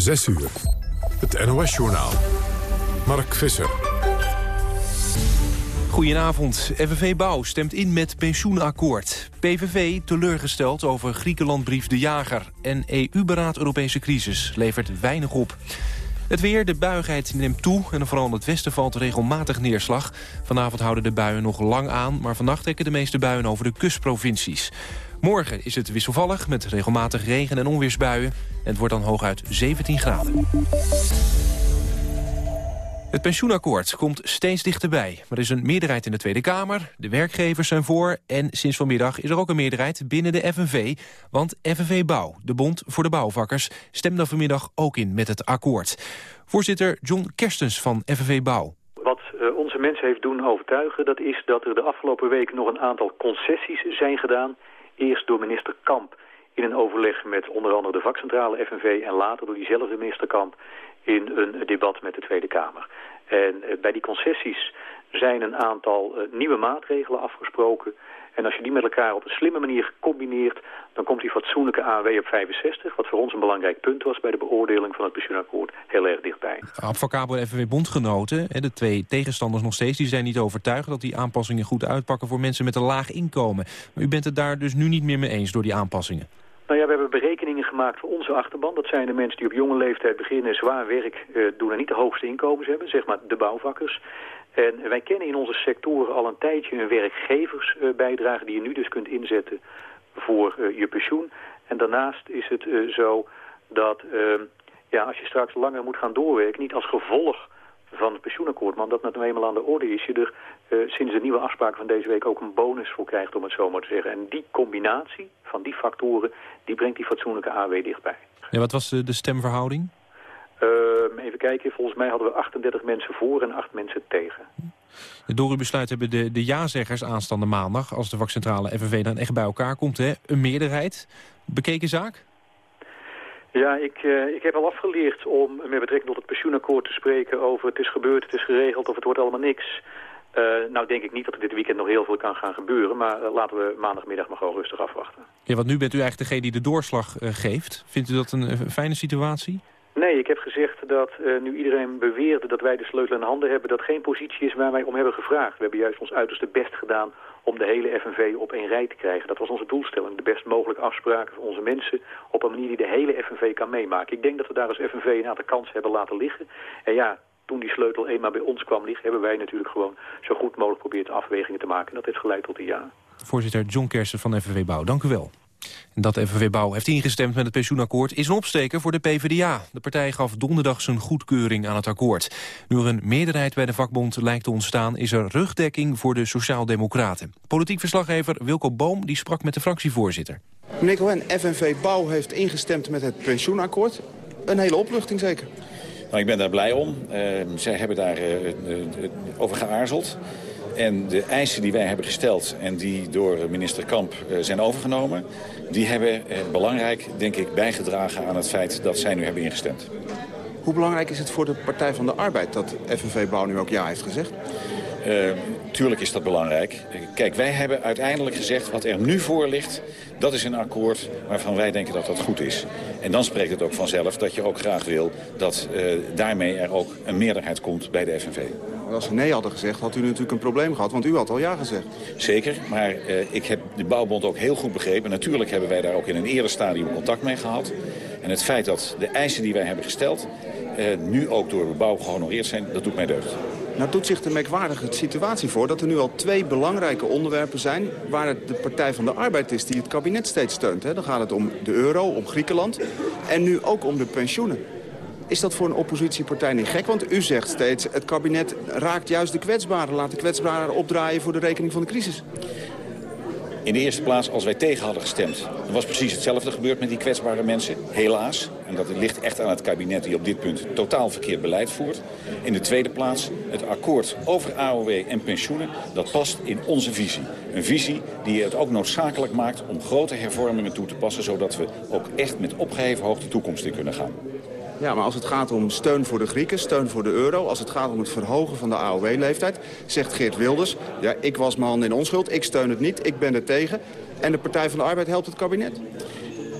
6 uur. Het NOS-journaal. Mark Visser. Goedenavond. FNV Bouw stemt in met pensioenakkoord. PVV teleurgesteld over Griekenlandbrief De Jager. En EU-beraad Europese crisis levert weinig op. Het weer, de buigheid neemt toe en vooral in het westen valt regelmatig neerslag. Vanavond houden de buien nog lang aan, maar vannacht trekken de meeste buien over de kustprovincies. Morgen is het wisselvallig met regelmatig regen- en onweersbuien. En het wordt dan hooguit 17 graden. Het pensioenakkoord komt steeds dichterbij. Er is een meerderheid in de Tweede Kamer, de werkgevers zijn voor... en sinds vanmiddag is er ook een meerderheid binnen de FNV. Want FNV Bouw, de bond voor de bouwvakkers... stemde vanmiddag ook in met het akkoord. Voorzitter John Kerstens van FNV Bouw. Wat uh, onze mensen heeft doen overtuigen... dat is dat er de afgelopen weken nog een aantal concessies zijn gedaan... eerst door minister Kamp in een overleg met onder andere de vakcentrale FNV... en later door diezelfde minister Kamp in een debat met de Tweede Kamer. En uh, bij die concessies zijn een aantal uh, nieuwe maatregelen afgesproken. En als je die met elkaar op een slimme manier combineert... dan komt die fatsoenlijke AW op 65... wat voor ons een belangrijk punt was bij de beoordeling van het pensioenakkoord... heel erg dichtbij. Advocabo en FNW-bondgenoten, de twee tegenstanders nog steeds... die zijn niet overtuigd dat die aanpassingen goed uitpakken... voor mensen met een laag inkomen. Maar u bent het daar dus nu niet meer mee eens door die aanpassingen? Nou ja, we hebben berekeningen gemaakt voor onze achterban. Dat zijn de mensen die op jonge leeftijd beginnen, zwaar werk uh, doen en niet de hoogste inkomens hebben, zeg maar de bouwvakkers. En wij kennen in onze sectoren al een tijdje een werkgeversbijdrage die je nu dus kunt inzetten voor uh, je pensioen. En daarnaast is het uh, zo dat ja, als je straks langer moet gaan doorwerken, niet als gevolg van het pensioenakkoord, maar omdat het nou eenmaal aan de orde is, je er sinds de nieuwe afspraken van deze week ook een bonus voor krijgt, om het zo maar te zeggen. En die combinatie van die factoren, die brengt die fatsoenlijke AW dichtbij. Ja, wat was de stemverhouding? Uh, even kijken, volgens mij hadden we 38 mensen voor en 8 mensen tegen. Door uw besluit hebben de, de ja-zeggers aanstaande maandag... als de vakcentrale FNV dan echt bij elkaar komt, hè, een meerderheid. Bekeken zaak? Ja, ik, uh, ik heb al afgeleerd om met betrekking tot het pensioenakkoord te spreken over het is gebeurd, het is geregeld of het wordt allemaal niks. Uh, nou denk ik niet dat er dit weekend nog heel veel kan gaan gebeuren, maar uh, laten we maandagmiddag maar gewoon rustig afwachten. Ja, want nu bent u eigenlijk degene die de doorslag geeft. Vindt u dat een fijne situatie? Nee, ik heb gezegd dat uh, nu iedereen beweerde dat wij de sleutel in handen hebben... dat geen positie is waar wij om hebben gevraagd. We hebben juist ons uiterste best gedaan om de hele FNV op één rij te krijgen. Dat was onze doelstelling. De best mogelijke afspraken voor onze mensen op een manier die de hele FNV kan meemaken. Ik denk dat we daar als FNV een aantal kansen hebben laten liggen. En ja, toen die sleutel eenmaal bij ons kwam liggen... hebben wij natuurlijk gewoon zo goed mogelijk geprobeerd afwegingen te maken. En dat heeft geleid tot een ja. Voorzitter John Kersen van FNV Bouw, dank u wel. En dat FNV Bouw heeft ingestemd met het pensioenakkoord is een opsteker voor de PvdA. De partij gaf donderdag zijn goedkeuring aan het akkoord. Nu er een meerderheid bij de vakbond lijkt te ontstaan... is er rugdekking voor de Sociaaldemocraten. Politiek verslaggever Wilco Boom die sprak met de fractievoorzitter. Meneer Cohen, FNV Bouw heeft ingestemd met het pensioenakkoord. Een hele opluchting zeker? Nou, ik ben daar blij om. Uh, zij hebben daar uh, uh, over geaarzeld. En de eisen die wij hebben gesteld en die door minister Kamp zijn overgenomen... die hebben belangrijk, denk ik, bijgedragen aan het feit dat zij nu hebben ingestemd. Hoe belangrijk is het voor de Partij van de Arbeid dat FNV Bouw nu ook ja heeft gezegd? Uh, tuurlijk is dat belangrijk. Kijk, wij hebben uiteindelijk gezegd wat er nu voor ligt... dat is een akkoord waarvan wij denken dat dat goed is. En dan spreekt het ook vanzelf dat je ook graag wil... dat uh, daarmee er ook een meerderheid komt bij de FNV. Als ze nee hadden gezegd, had u natuurlijk een probleem gehad, want u had al ja gezegd. Zeker, maar uh, ik heb de bouwbond ook heel goed begrepen. Natuurlijk hebben wij daar ook in een eerder stadium contact mee gehad. En het feit dat de eisen die wij hebben gesteld... Uh, nu ook door de bouw gehonoreerd zijn, dat doet mij deugd. Nou doet zich de merkwaardige situatie voor dat er nu al twee belangrijke onderwerpen zijn... waar het de Partij van de Arbeid is die het kabinet steeds steunt. Hè. Dan gaat het om de euro, om Griekenland en nu ook om de pensioenen. Is dat voor een oppositiepartij niet gek? Want u zegt steeds, het kabinet raakt juist de kwetsbaren. Laat de kwetsbaren opdraaien voor de rekening van de crisis. In de eerste plaats, als wij tegen hadden gestemd... was precies hetzelfde gebeurd met die kwetsbare mensen. Helaas. En dat ligt echt aan het kabinet die op dit punt totaal verkeerd beleid voert. In de tweede plaats, het akkoord over AOW en pensioenen... dat past in onze visie. Een visie die het ook noodzakelijk maakt om grote hervormingen toe te passen... zodat we ook echt met opgeheven hoogte toekomst in kunnen gaan. Ja, maar als het gaat om steun voor de Grieken, steun voor de euro... als het gaat om het verhogen van de AOW-leeftijd... zegt Geert Wilders, ja, ik was mijn hand in onschuld, ik steun het niet, ik ben er tegen... en de Partij van de Arbeid helpt het kabinet.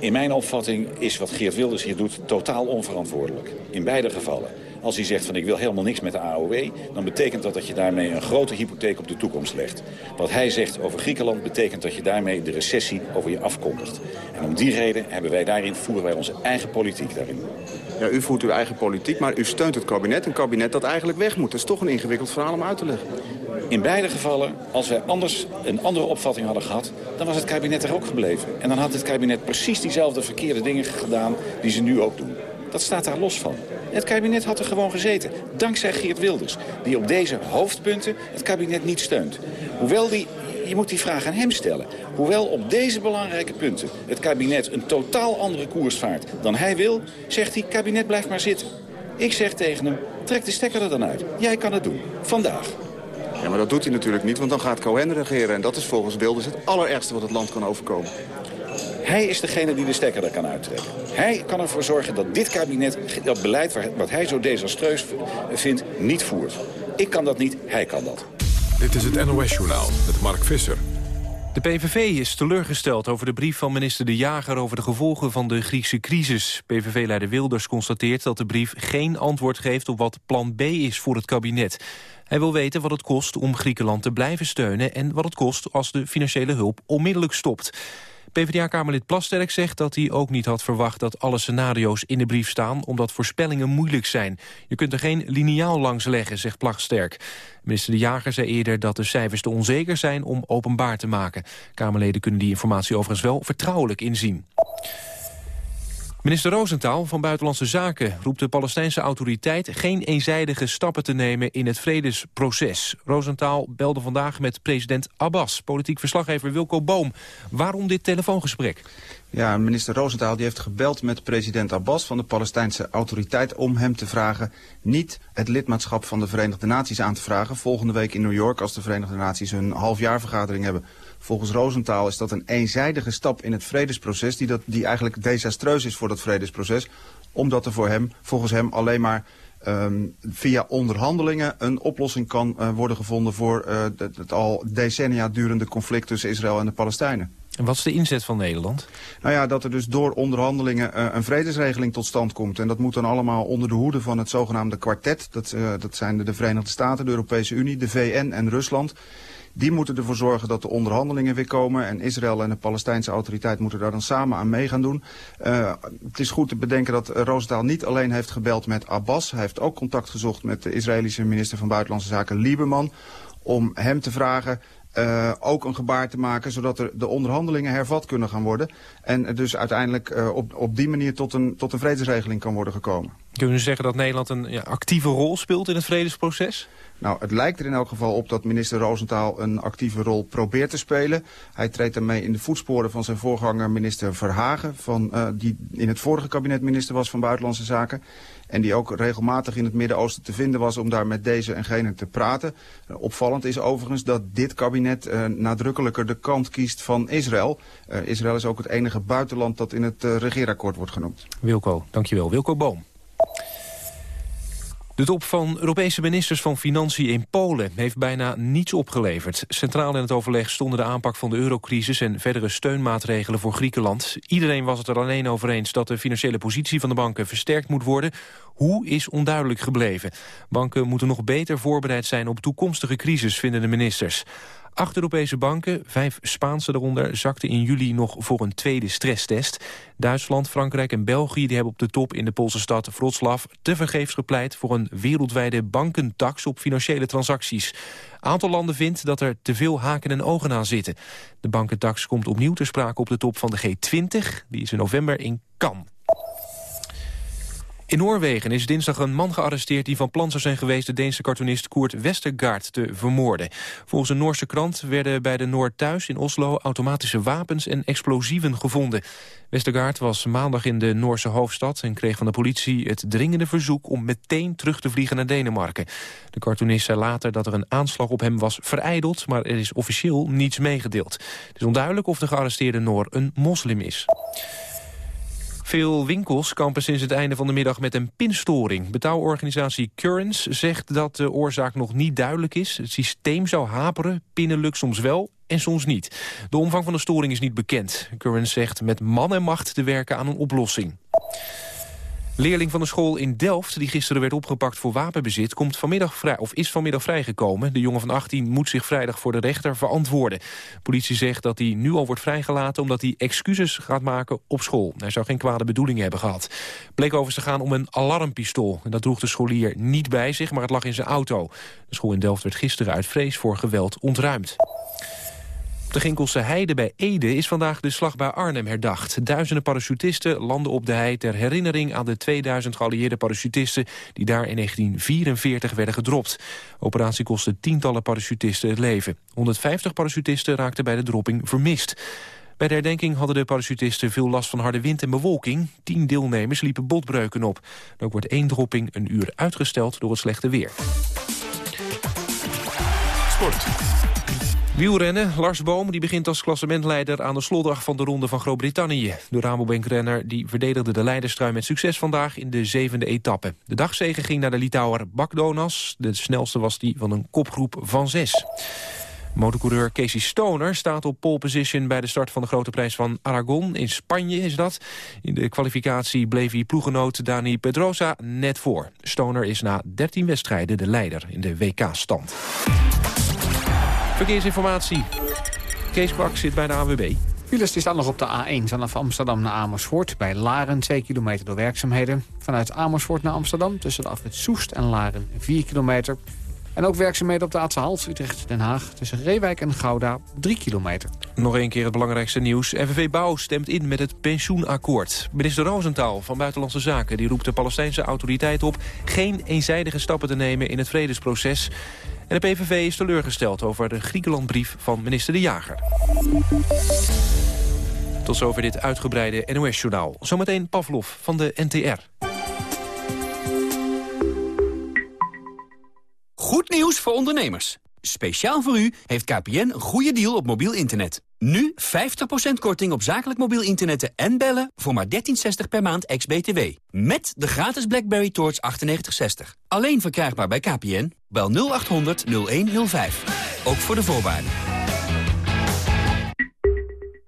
In mijn opvatting is wat Geert Wilders hier doet totaal onverantwoordelijk. In beide gevallen. Als hij zegt van ik wil helemaal niks met de AOW... dan betekent dat dat je daarmee een grote hypotheek op de toekomst legt. Wat hij zegt over Griekenland betekent dat je daarmee de recessie over je afkondigt. En om die reden hebben wij daarin, voeren wij onze eigen politiek daarin. U voert uw eigen politiek, maar u steunt het kabinet. Een kabinet dat eigenlijk weg moet. Dat is toch een ingewikkeld verhaal om uit te leggen. In beide gevallen, als wij anders een andere opvatting hadden gehad... dan was het kabinet er ook gebleven. En dan had het kabinet precies diezelfde verkeerde dingen gedaan die ze nu ook doen. Dat staat daar los van. Het kabinet had er gewoon gezeten, dankzij Geert Wilders... die op deze hoofdpunten het kabinet niet steunt. Hoewel die, je moet die vraag aan hem stellen... hoewel op deze belangrijke punten het kabinet een totaal andere koers vaart dan hij wil... zegt hij, kabinet blijft maar zitten. Ik zeg tegen hem, trek de stekker er dan uit. Jij kan het doen. Vandaag. Ja, maar dat doet hij natuurlijk niet, want dan gaat Cohen regeren. En dat is volgens Wilders het allerergste wat het land kan overkomen. Hij is degene die de stekker er kan uittrekken. Hij kan ervoor zorgen dat dit kabinet dat beleid wat hij zo desastreus vindt niet voert. Ik kan dat niet, hij kan dat. Dit is het NOS-journaal met Mark Visser. De PVV is teleurgesteld over de brief van minister De Jager... over de gevolgen van de Griekse crisis. PVV-leider Wilders constateert dat de brief geen antwoord geeft... op wat plan B is voor het kabinet. Hij wil weten wat het kost om Griekenland te blijven steunen... en wat het kost als de financiële hulp onmiddellijk stopt. PvdA-kamerlid Plasterk zegt dat hij ook niet had verwacht dat alle scenario's in de brief staan, omdat voorspellingen moeilijk zijn. Je kunt er geen liniaal langs leggen, zegt Plasterk. Minister De Jager zei eerder dat de cijfers te onzeker zijn om openbaar te maken. Kamerleden kunnen die informatie overigens wel vertrouwelijk inzien. Minister Roosentaal van Buitenlandse Zaken roept de Palestijnse autoriteit geen eenzijdige stappen te nemen in het vredesproces. Roosentaal belde vandaag met president Abbas, politiek verslaggever Wilco Boom. Waarom dit telefoongesprek? Ja, minister Roosentaal die heeft gebeld met president Abbas van de Palestijnse autoriteit om hem te vragen niet het lidmaatschap van de Verenigde Naties aan te vragen volgende week in New York als de Verenigde Naties hun halfjaarvergadering hebben. Volgens Rosenthal is dat een eenzijdige stap in het vredesproces... die, dat, die eigenlijk desastreus is voor dat vredesproces. Omdat er voor hem, volgens hem alleen maar um, via onderhandelingen een oplossing kan uh, worden gevonden... voor uh, het, het, al decennia durende conflict tussen Israël en de Palestijnen. En wat is de inzet van Nederland? Nou ja, dat er dus door onderhandelingen uh, een vredesregeling tot stand komt. En dat moet dan allemaal onder de hoede van het zogenaamde kwartet. Dat, dat zijn de, de Verenigde Staten, de Europese Unie, de VN en Rusland... Die moeten ervoor zorgen dat de onderhandelingen weer komen. En Israël en de Palestijnse autoriteit moeten daar dan samen aan mee gaan doen. Uh, het is goed te bedenken dat Roosentaal niet alleen heeft gebeld met Abbas. Hij heeft ook contact gezocht met de Israëlische minister van Buitenlandse Zaken Lieberman. Om hem te vragen uh, ook een gebaar te maken... zodat er de onderhandelingen hervat kunnen gaan worden. En dus uiteindelijk uh, op, op die manier tot een, tot een vredesregeling kan worden gekomen. Kunnen we zeggen dat Nederland een ja, actieve rol speelt in het vredesproces? Nou, het lijkt er in elk geval op dat minister Roosentaal een actieve rol probeert te spelen. Hij treedt daarmee in de voetsporen van zijn voorganger minister Verhagen... Van, uh, die in het vorige kabinet minister was van Buitenlandse Zaken. En die ook regelmatig in het Midden-Oosten te vinden was om daar met deze en gene te praten. Uh, opvallend is overigens dat dit kabinet uh, nadrukkelijker de kant kiest van Israël. Israël is ook het enige buitenland dat in het regeerakkoord wordt genoemd. Wilco, dankjewel. Wilco Boom. De top van Europese ministers van Financiën in Polen heeft bijna niets opgeleverd. Centraal in het overleg stonden de aanpak van de eurocrisis en verdere steunmaatregelen voor Griekenland. Iedereen was het er alleen over eens dat de financiële positie van de banken versterkt moet worden. Hoe is onduidelijk gebleven. Banken moeten nog beter voorbereid zijn op toekomstige crisis, vinden de ministers. Acht Europese banken, vijf Spaanse daaronder, zakten in juli nog voor een tweede stresstest. Duitsland, Frankrijk en België die hebben op de top in de Poolse stad Wroclaw tevergeefs gepleit voor een wereldwijde bankentax op financiële transacties. Aantal landen vindt dat er te veel haken en ogen aan zitten. De bankentax komt opnieuw ter sprake op de top van de G20, die is in november in Cannes. In Noorwegen is dinsdag een man gearresteerd die van plan zou zijn geweest de Deense cartoonist Koert Westergaard te vermoorden. Volgens een Noorse krant werden bij de Noord thuis in Oslo automatische wapens en explosieven gevonden. Westergaard was maandag in de Noorse hoofdstad en kreeg van de politie het dringende verzoek om meteen terug te vliegen naar Denemarken. De cartoonist zei later dat er een aanslag op hem was vereideld, maar er is officieel niets meegedeeld. Het is onduidelijk of de gearresteerde Noor een moslim is. Veel winkels kampen sinds het einde van de middag met een pinstoring. Betaalorganisatie Currents zegt dat de oorzaak nog niet duidelijk is. Het systeem zou haperen, pinnen lukt soms wel en soms niet. De omvang van de storing is niet bekend. Current zegt met man en macht te werken aan een oplossing. Leerling van de school in Delft, die gisteren werd opgepakt voor wapenbezit... Komt vanmiddag vrij, of is vanmiddag vrijgekomen. De jongen van 18 moet zich vrijdag voor de rechter verantwoorden. Politie zegt dat hij nu al wordt vrijgelaten... omdat hij excuses gaat maken op school. Hij zou geen kwade bedoelingen hebben gehad. Bleek overigens te gaan om een alarmpistool. En dat droeg de scholier niet bij zich, maar het lag in zijn auto. De school in Delft werd gisteren uit vrees voor geweld ontruimd. Op de Ginkelse Heide bij Ede is vandaag de slag bij Arnhem herdacht. Duizenden parachutisten landen op de hei ter herinnering aan de 2000 geallieerde parachutisten die daar in 1944 werden gedropt. Operatie kostte tientallen parachutisten het leven. 150 parachutisten raakten bij de dropping vermist. Bij de herdenking hadden de parachutisten veel last van harde wind en bewolking. Tien deelnemers liepen botbreuken op. ook wordt één dropping een uur uitgesteld door het slechte weer. Sport. Wielrennen, Lars Boom die begint als klassementleider aan de slotdag van de Ronde van Groot-Brittannië. De Rabobank-renner die verdedigde de leiderstrui met succes vandaag in de zevende etappe. De dagzegen ging naar de Litouwer Bakdonas. De snelste was die van een kopgroep van zes. Motorcoureur Casey Stoner staat op pole position bij de start van de grote prijs van Aragon. In Spanje is dat. In de kwalificatie bleef hij ploegenoot Dani Pedrosa net voor. Stoner is na 13 wedstrijden de leider in de WK-stand. Verkeersinformatie. Kees Kwak zit bij de AWB. Files die staan nog op de A1 vanaf Amsterdam naar Amersfoort. Bij Laren 2 kilometer door werkzaamheden. Vanuit Amersfoort naar Amsterdam tussen de afrit Soest en Laren 4 kilometer. En ook werkzaamheden op de a Hals Utrecht-Den Haag... tussen Reewijk en Gouda 3 kilometer. Nog een keer het belangrijkste nieuws. FNV Bouw stemt in met het pensioenakkoord. Minister Roosentaal van Buitenlandse Zaken die roept de Palestijnse autoriteit op... geen eenzijdige stappen te nemen in het vredesproces. En de PVV is teleurgesteld over de Griekenlandbrief van minister De Jager. Tot zover dit uitgebreide NOS-journaal. Zometeen Pavlov van de NTR. Goed nieuws voor ondernemers. Speciaal voor u heeft KPN een goede deal op mobiel internet. Nu 50% korting op zakelijk mobiel internet en bellen voor maar 13,60 per maand ex-BTW. Met de gratis BlackBerry Torch 9860. Alleen verkrijgbaar bij KPN. Bel 0800 0105. Ook voor de voorwaarden.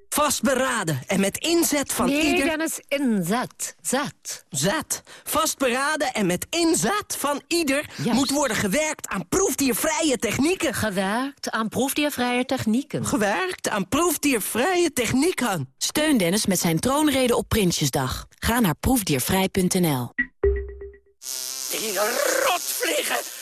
Vastberaden en met inzet van nee, ieder... Dennis, inzet. Zet. Zet. Vastberaden en met inzet van ieder... moet worden gewerkt aan proefdiervrije technieken. Gewerkt aan proefdiervrije technieken. Gewerkt aan proefdiervrije technieken. Steun Dennis met zijn troonrede op Prinsjesdag. Ga naar proefdiervrij.nl. Die rotvliegen!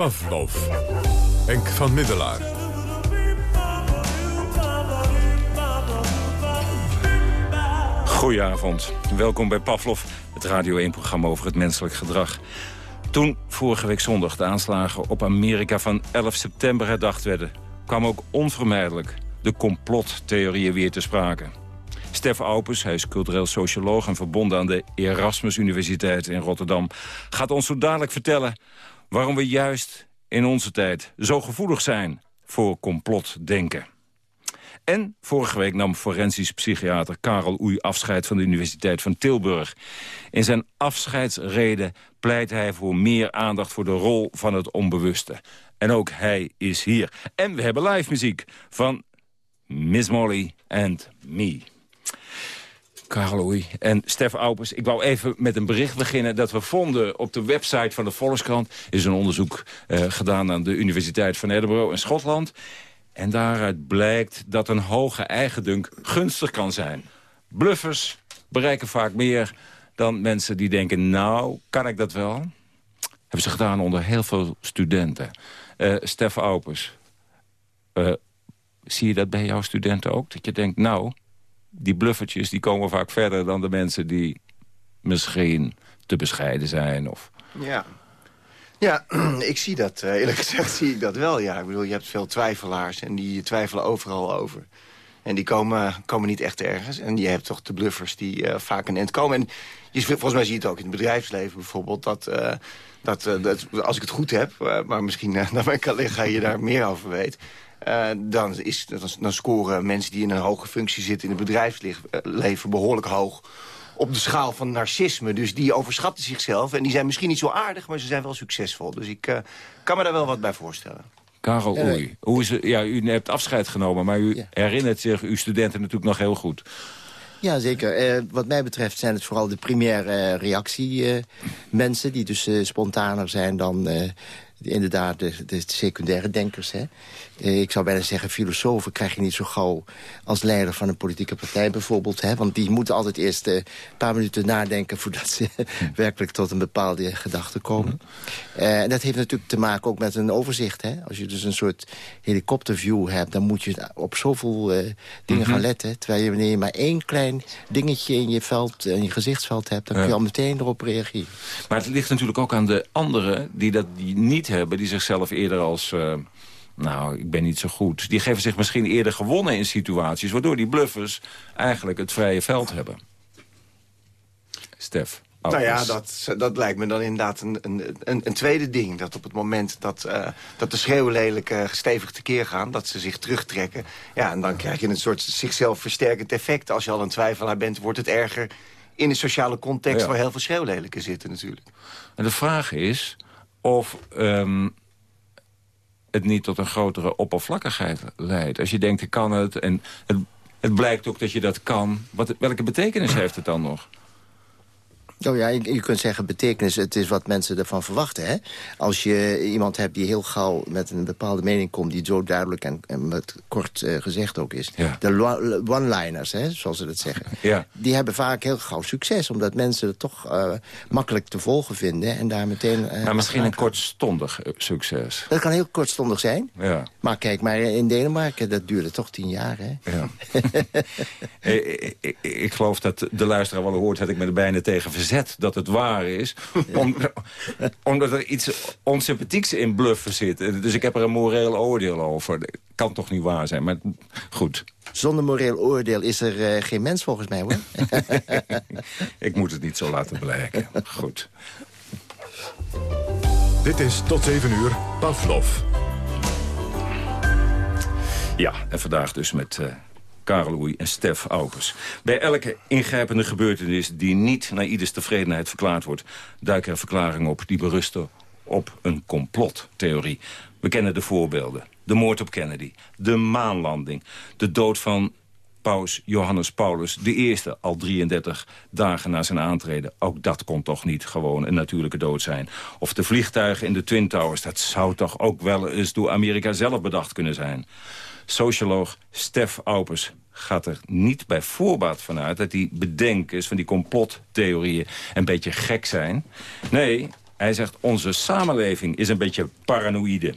Pavlov. Henk van Middelaar. Goedenavond. Welkom bij Pavlov, het Radio 1-programma over het menselijk gedrag. Toen vorige week zondag de aanslagen op Amerika van 11 september herdacht werden... kwam ook onvermijdelijk de complottheorieën weer te sprake. Stef Aupers, hij is cultureel socioloog en verbonden aan de Erasmus Universiteit in Rotterdam... gaat ons zo dadelijk vertellen waarom we juist in onze tijd zo gevoelig zijn voor complotdenken. En vorige week nam forensisch psychiater Karel Oei afscheid van de Universiteit van Tilburg. In zijn afscheidsreden pleit hij voor meer aandacht voor de rol van het onbewuste. En ook hij is hier. En we hebben live muziek van Miss Molly and Me. Oei en Stef Aupers. Ik wou even met een bericht beginnen dat we vonden op de website van de Volkskrant. Is een onderzoek uh, gedaan aan de Universiteit van Edinburgh in Schotland. En daaruit blijkt dat een hoge eigendunk gunstig kan zijn. Bluffers bereiken vaak meer dan mensen die denken... nou, kan ik dat wel? Hebben ze gedaan onder heel veel studenten. Uh, Stef Aupers, uh, zie je dat bij jouw studenten ook? Dat je denkt, nou, die bluffertjes die komen vaak verder dan de mensen die misschien te bescheiden zijn. Of... Ja. Ja, ik zie dat, eerlijk gezegd zie ik dat wel. Ja. Ik bedoel, je hebt veel twijfelaars en die twijfelen overal over. En die komen, komen niet echt ergens. En je hebt toch de bluffers die uh, vaak een eind komen. En je, volgens mij zie je het ook in het bedrijfsleven bijvoorbeeld... dat, uh, dat, dat als ik het goed heb, maar misschien naar mijn collega je daar meer over weet... dan, is, dan scoren mensen die in een hoge functie zitten in het bedrijfsleven behoorlijk hoog op de schaal van narcisme. Dus die overschatten zichzelf. En die zijn misschien niet zo aardig, maar ze zijn wel succesvol. Dus ik uh, kan me daar wel wat bij voorstellen. Karel Oei, hoe is het, ja, u hebt afscheid genomen, maar u herinnert zich uw studenten natuurlijk nog heel goed. Ja, zeker. Uh, wat mij betreft zijn het vooral de primaire uh, reactie uh, mensen... die dus spontaner zijn dan inderdaad de, de secundaire denkers. Hè. Eh, ik zou bijna zeggen, filosofen krijg je niet zo gauw... als leider van een politieke partij bijvoorbeeld. Hè, want die moeten altijd eerst een paar minuten nadenken... voordat ze werkelijk tot een bepaalde gedachte komen. Uh, en dat heeft natuurlijk te maken ook met een overzicht. Hè. Als je dus een soort helikopterview hebt... dan moet je op zoveel uh, dingen gaan mhm. letten. Terwijl je wanneer je maar één klein dingetje in je, veld, in je gezichtsveld hebt... dan kun je al meteen erop reageren. Maar het ligt natuurlijk ook aan de anderen die dat niet hebben... die zichzelf eerder als... Uh, nou, ik ben niet zo goed. Die geven zich misschien eerder gewonnen in situaties... waardoor die bluffers eigenlijk het vrije veld hebben. Stef. Nou ja, dat, dat lijkt me dan inderdaad een, een, een, tweede ding. Dat op het moment dat, uh, dat de schreeuwlelijke uh, stevig tekeer gaan... dat ze zich terugtrekken. Ja, en dan krijg je een soort zichzelf versterkend effect. Als je al een twijfelaar bent, wordt het erger in een sociale context... waar heel veel schreeuwlelijken zitten natuurlijk. En de vraag is of um, het niet tot een grotere oppervlakkigheid leidt. Als je denkt, ik kan het en het, het blijkt ook dat je dat kan. Wat, welke betekenis heeft het dan nog? Oh ja, je, kunt zeggen betekenis, het is wat mensen ervan verwachten. Hè? Als je iemand hebt die heel gauw met een bepaalde mening komt... die zo duidelijk en, en met kort uh, gezegd ook is. De one-liners, zoals ze dat zeggen. Ja. Die hebben vaak heel gauw succes. Omdat mensen het toch uh, makkelijk te volgen vinden. En daar meteen... Uh, maar misschien een kortstondig succes. Dat kan heel kortstondig zijn. Ja. Maar kijk, maar in Denemarken, dat duurde toch tien jaar. Hè? Ja. ik, ik, ik, geloof dat de luisteraar wel hoort... dat ik me er bijna tegen verzet dat het waar is. Om, omdat er iets onsympathieks in bluffen zit. Dus ik heb er een moreel oordeel over. Kan toch niet waar zijn, maar goed. Zonder moreel oordeel is er uh, geen mens volgens mij, hoor. ik moet het niet zo laten blijken. Goed. Dit is tot 7 uur Pavlov. Ja, en vandaag dus met... Uh, Karel en Stef Aupers. Bij elke ingrijpende gebeurtenis die niet naar ieders tevredenheid verklaard wordt... duiken er verklaringen op die berusten op een complottheorie. We kennen de voorbeelden. De moord op Kennedy, de maanlanding, de dood van paus Johannes Paulus, de eerste al 33 dagen na zijn aantreden. Ook dat kon toch niet gewoon een natuurlijke dood zijn. Of de vliegtuigen in de Twin Towers, dat zou toch ook wel eens door Amerika zelf bedacht kunnen zijn. Socioloog Stef Aupers gaat er niet bij voorbaat vanuit... dat die bedenkers van die complottheorieën een beetje gek zijn. Nee, hij zegt onze samenleving is een beetje paranoïde.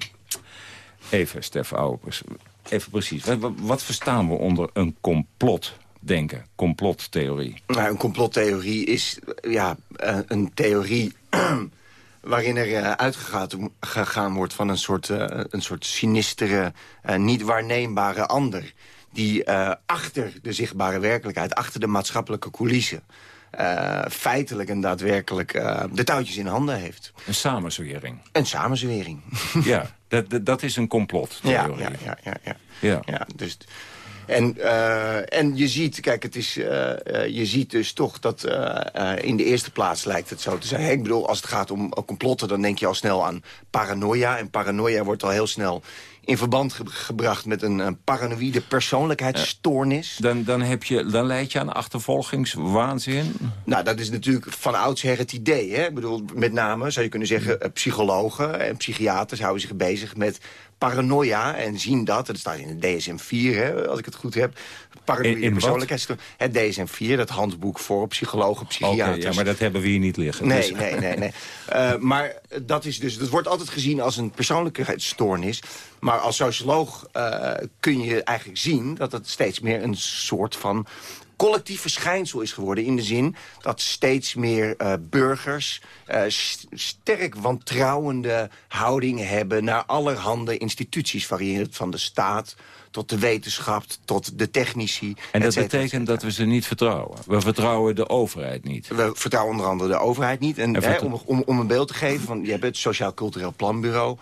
Even, Stef Aupers, even precies. Wat, wat verstaan we onder een complot? denken, complottheorie? Nou, een complottheorie is ja, eh, een theorie waarin er uh, uitgegaan wordt van een soort, uh, een soort sinistere, niet waarneembare ander die uh, achter de zichtbare werkelijkheid, achter de maatschappelijke coulissen... Uh, feitelijk en daadwerkelijk uh, de touwtjes in handen heeft. Een samenzwering. Een samenzwering. ja, dat, dat, is een complot. Ja, ja, ja, ja, ja. ja. ja dus, en, uh, en je ziet, kijk, het is, je ziet dus toch dat in de eerste plaats lijkt het zo te zijn. Ik bedoel, als het gaat om complotten, dan denk je al snel aan paranoia. En paranoia wordt al heel snel in verband gebracht met een, een paranoïde persoonlijkheidsstoornis. Dan, dan, heb je, dan leid je aan achtervolgingswaanzin? Nou, dat is natuurlijk van oudsher het idee. Hè? Ik bedoel, met name zou je kunnen zeggen... Eh, psychologen en psychiaters houden zich bezig met paranoia en zien dat. Dat staat in de DSM-4, hè, als ik het goed heb. Paranoïde persoonlijkheidsstoornis. Het DSM-4, dat handboek voor psychologen, psychiaters. Okay, ja, maar dat hebben we hier niet liggen. Nee, dus- nee, nee. nee. uh, maar dat, is dus, dat wordt altijd gezien als een persoonlijkheidsstoornis. Maar als socioloog uh, kun je eigenlijk zien dat het steeds meer een soort van collectief verschijnsel is geworden... in de zin dat steeds meer uh, burgers uh, sterk wantrouwende houdingen hebben... naar allerhande instituties, variërend van de staat tot de wetenschap, tot de technici. En dat betekent dat we ze niet vertrouwen? We vertrouwen de overheid niet? We vertrouwen onder andere de overheid niet. En, hè, om, om, om een beeld te geven, van, je hebt het Sociaal Cultureel Planbureau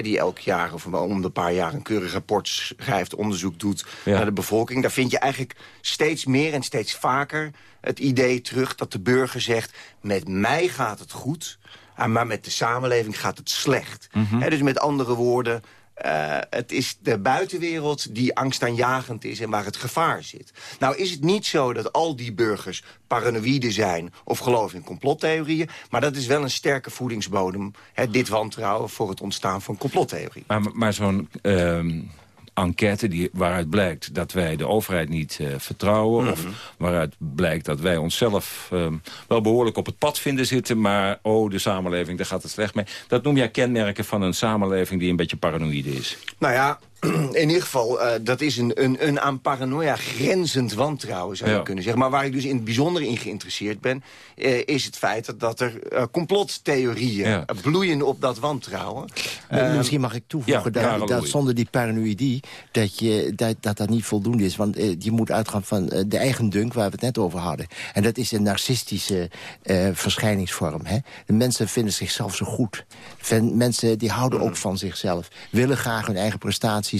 die elk jaar of om de paar jaar een keurig rapport schrijft, onderzoek doet naar de bevolking. Daar vind je eigenlijk steeds meer en steeds vaker het idee terug dat de burger zegt... met mij gaat het goed, maar met de samenleving gaat het slecht. Mhm. dus met andere woorden, uh, het is de buitenwereld die angstaanjagend is en waar het gevaar zit. Nou is het niet zo dat al die burgers paranoïde zijn of geloven in complottheorieën... maar dat is wel een sterke voedingsbodem, hè, dit wantrouwen... voor het ontstaan van complottheorieën. Maar, maar zo'n... Uh enquête die, waaruit blijkt dat wij de overheid niet uh, vertrouwen... of Mhm. waaruit blijkt dat wij onszelf uh, wel behoorlijk op het pad vinden zitten... maar oh, de samenleving, daar gaat het slecht mee. Dat noem jij kenmerken van een samenleving die een beetje paranoïde is. Nou ja, in ieder geval, uh, dat is een, een, een aan paranoia grenzend wantrouwen, zou je Ja. kunnen zeggen. Maar waar ik dus in het bijzonder in geïnteresseerd ben... uh, is het feit dat, dat er uh, complottheorieën Ja. bloeien op dat wantrouwen. Ehm, Misschien mag ik toevoegen ja, dat, dat zonder die paranoïdie dat, je, dat, dat dat niet voldoende is. Want eh, je moet uitgaan van eh, de eigen dunk waar we het net over hadden. En dat is een narcistische eh, verschijningsvorm. Hè? De mensen vinden zichzelf zo goed. Ven- mensen die houden ook van zichzelf. Willen graag hun eigen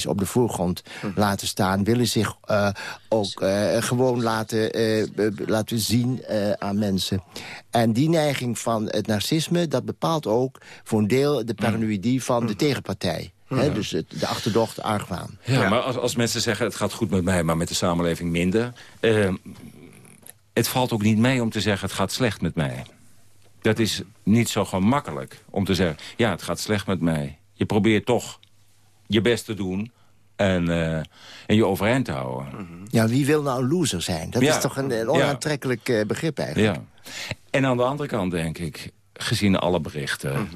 op de voorgrond laten staan. Willen zich eh, ook eh, gewoon laten, eh, laten zien eh, aan mensen. En die neiging van het narcisme, dat bepaalt ook voor een deel de paranoïdie van de tegenpartij. Hè, Ja. dus het, de achterdocht, argwaan. Ja, maar als, als mensen zeggen het gaat goed met mij, maar met de samenleving minder... eh, het valt ook niet mee om te zeggen het gaat slecht met mij. Dat is niet zo gemakkelijk om te zeggen... ja, het gaat slecht met mij. Je probeert toch je best te doen en, eh, en je overeind te houden. Ja, wie wil nou een loser zijn? Dat Ja. is toch een, onaantrekkelijk eh, begrip eigenlijk. Ja. En aan de andere kant denk ik, gezien alle berichten...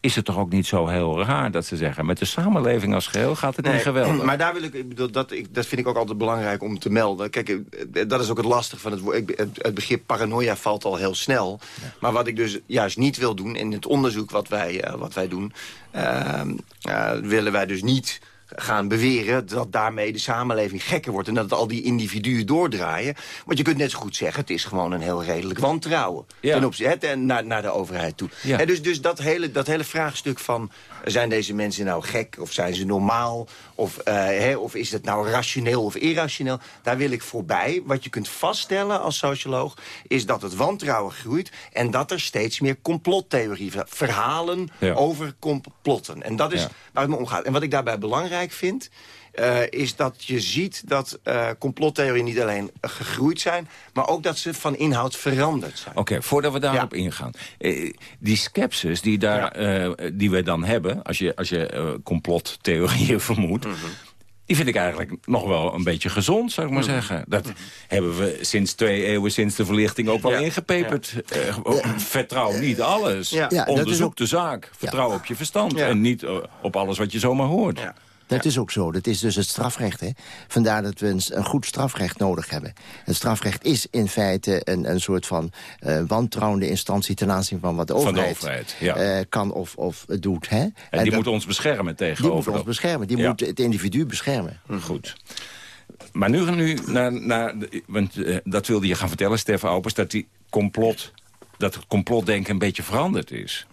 is het toch ook niet zo heel raar dat ze zeggen... met de samenleving als geheel gaat het niet Nee, geweldig. Maar daar wil ik, ik bedoel, dat, ik, dat vind ik ook altijd belangrijk om te melden. Kijk, eh, dat is ook het lastige van het woord. Het, het begrip paranoia valt al heel snel. Maar wat ik dus juist niet wil doen, in het onderzoek wat wij, eh, wat wij doen... eh, eh, willen wij dus niet gaan beweren dat daarmee de samenleving gekker wordt... en dat al die individuen doordraaien. Want je kunt net zo goed zeggen, het is gewoon een heel redelijk wantrouwen... Ja. ten opzichte, ten- naar, naar de overheid toe. Ja. Hè, dus dus dat, hele, dat hele vraagstuk van... zijn deze mensen nou gek of zijn ze normaal? Of, hè, of is het nou rationeel of irrationeel? Daar wil ik voorbij. Wat je kunt vaststellen als socioloog... is dat het wantrouwen groeit... en dat er steeds meer complottheorie, verhalen Ja. over complotten. En dat is waar het me om gaat. En wat ik daarbij belangrijk vind... eh, is dat je ziet dat eh complottheorieën niet alleen gegroeid zijn... maar ook dat ze van inhoud veranderd zijn. Oké, voordat we daarop ingaan. Eh, die skepsis die, daar, die we dan hebben... als je, als je complottheorieën vermoedt... Mhm. die vind ik eigenlijk nog wel een beetje gezond, zou ik maar Mhm. zeggen. Dat hebben we sinds twee eeuwen, sinds de verlichting... ook wel Ja. ingepeperd. Gewoon, vertrouw niet alles. Dat is Onderzoek ook- de zaak. Vertrouw op je verstand. En niet op alles wat je zomaar hoort. Dat is ook zo. Dat is dus het strafrecht. Hè? Vandaar dat we een, een goed strafrecht nodig hebben. Het strafrecht is in feite een, een soort van eh, wantrouwende instantie... ten aanzien van wat de Van de overheid, ja. eh, kan of, of doet. Hè? En, die dat- moet ons beschermen die tegenover... moet ons beschermen. Die Ja. moet het individu beschermen. Goed. Maar nu, nu naar, naar de- want eh, dat wilde je gaan vertellen, Stefan Aupers... dat die complot, dat het complotdenken een beetje veranderd is.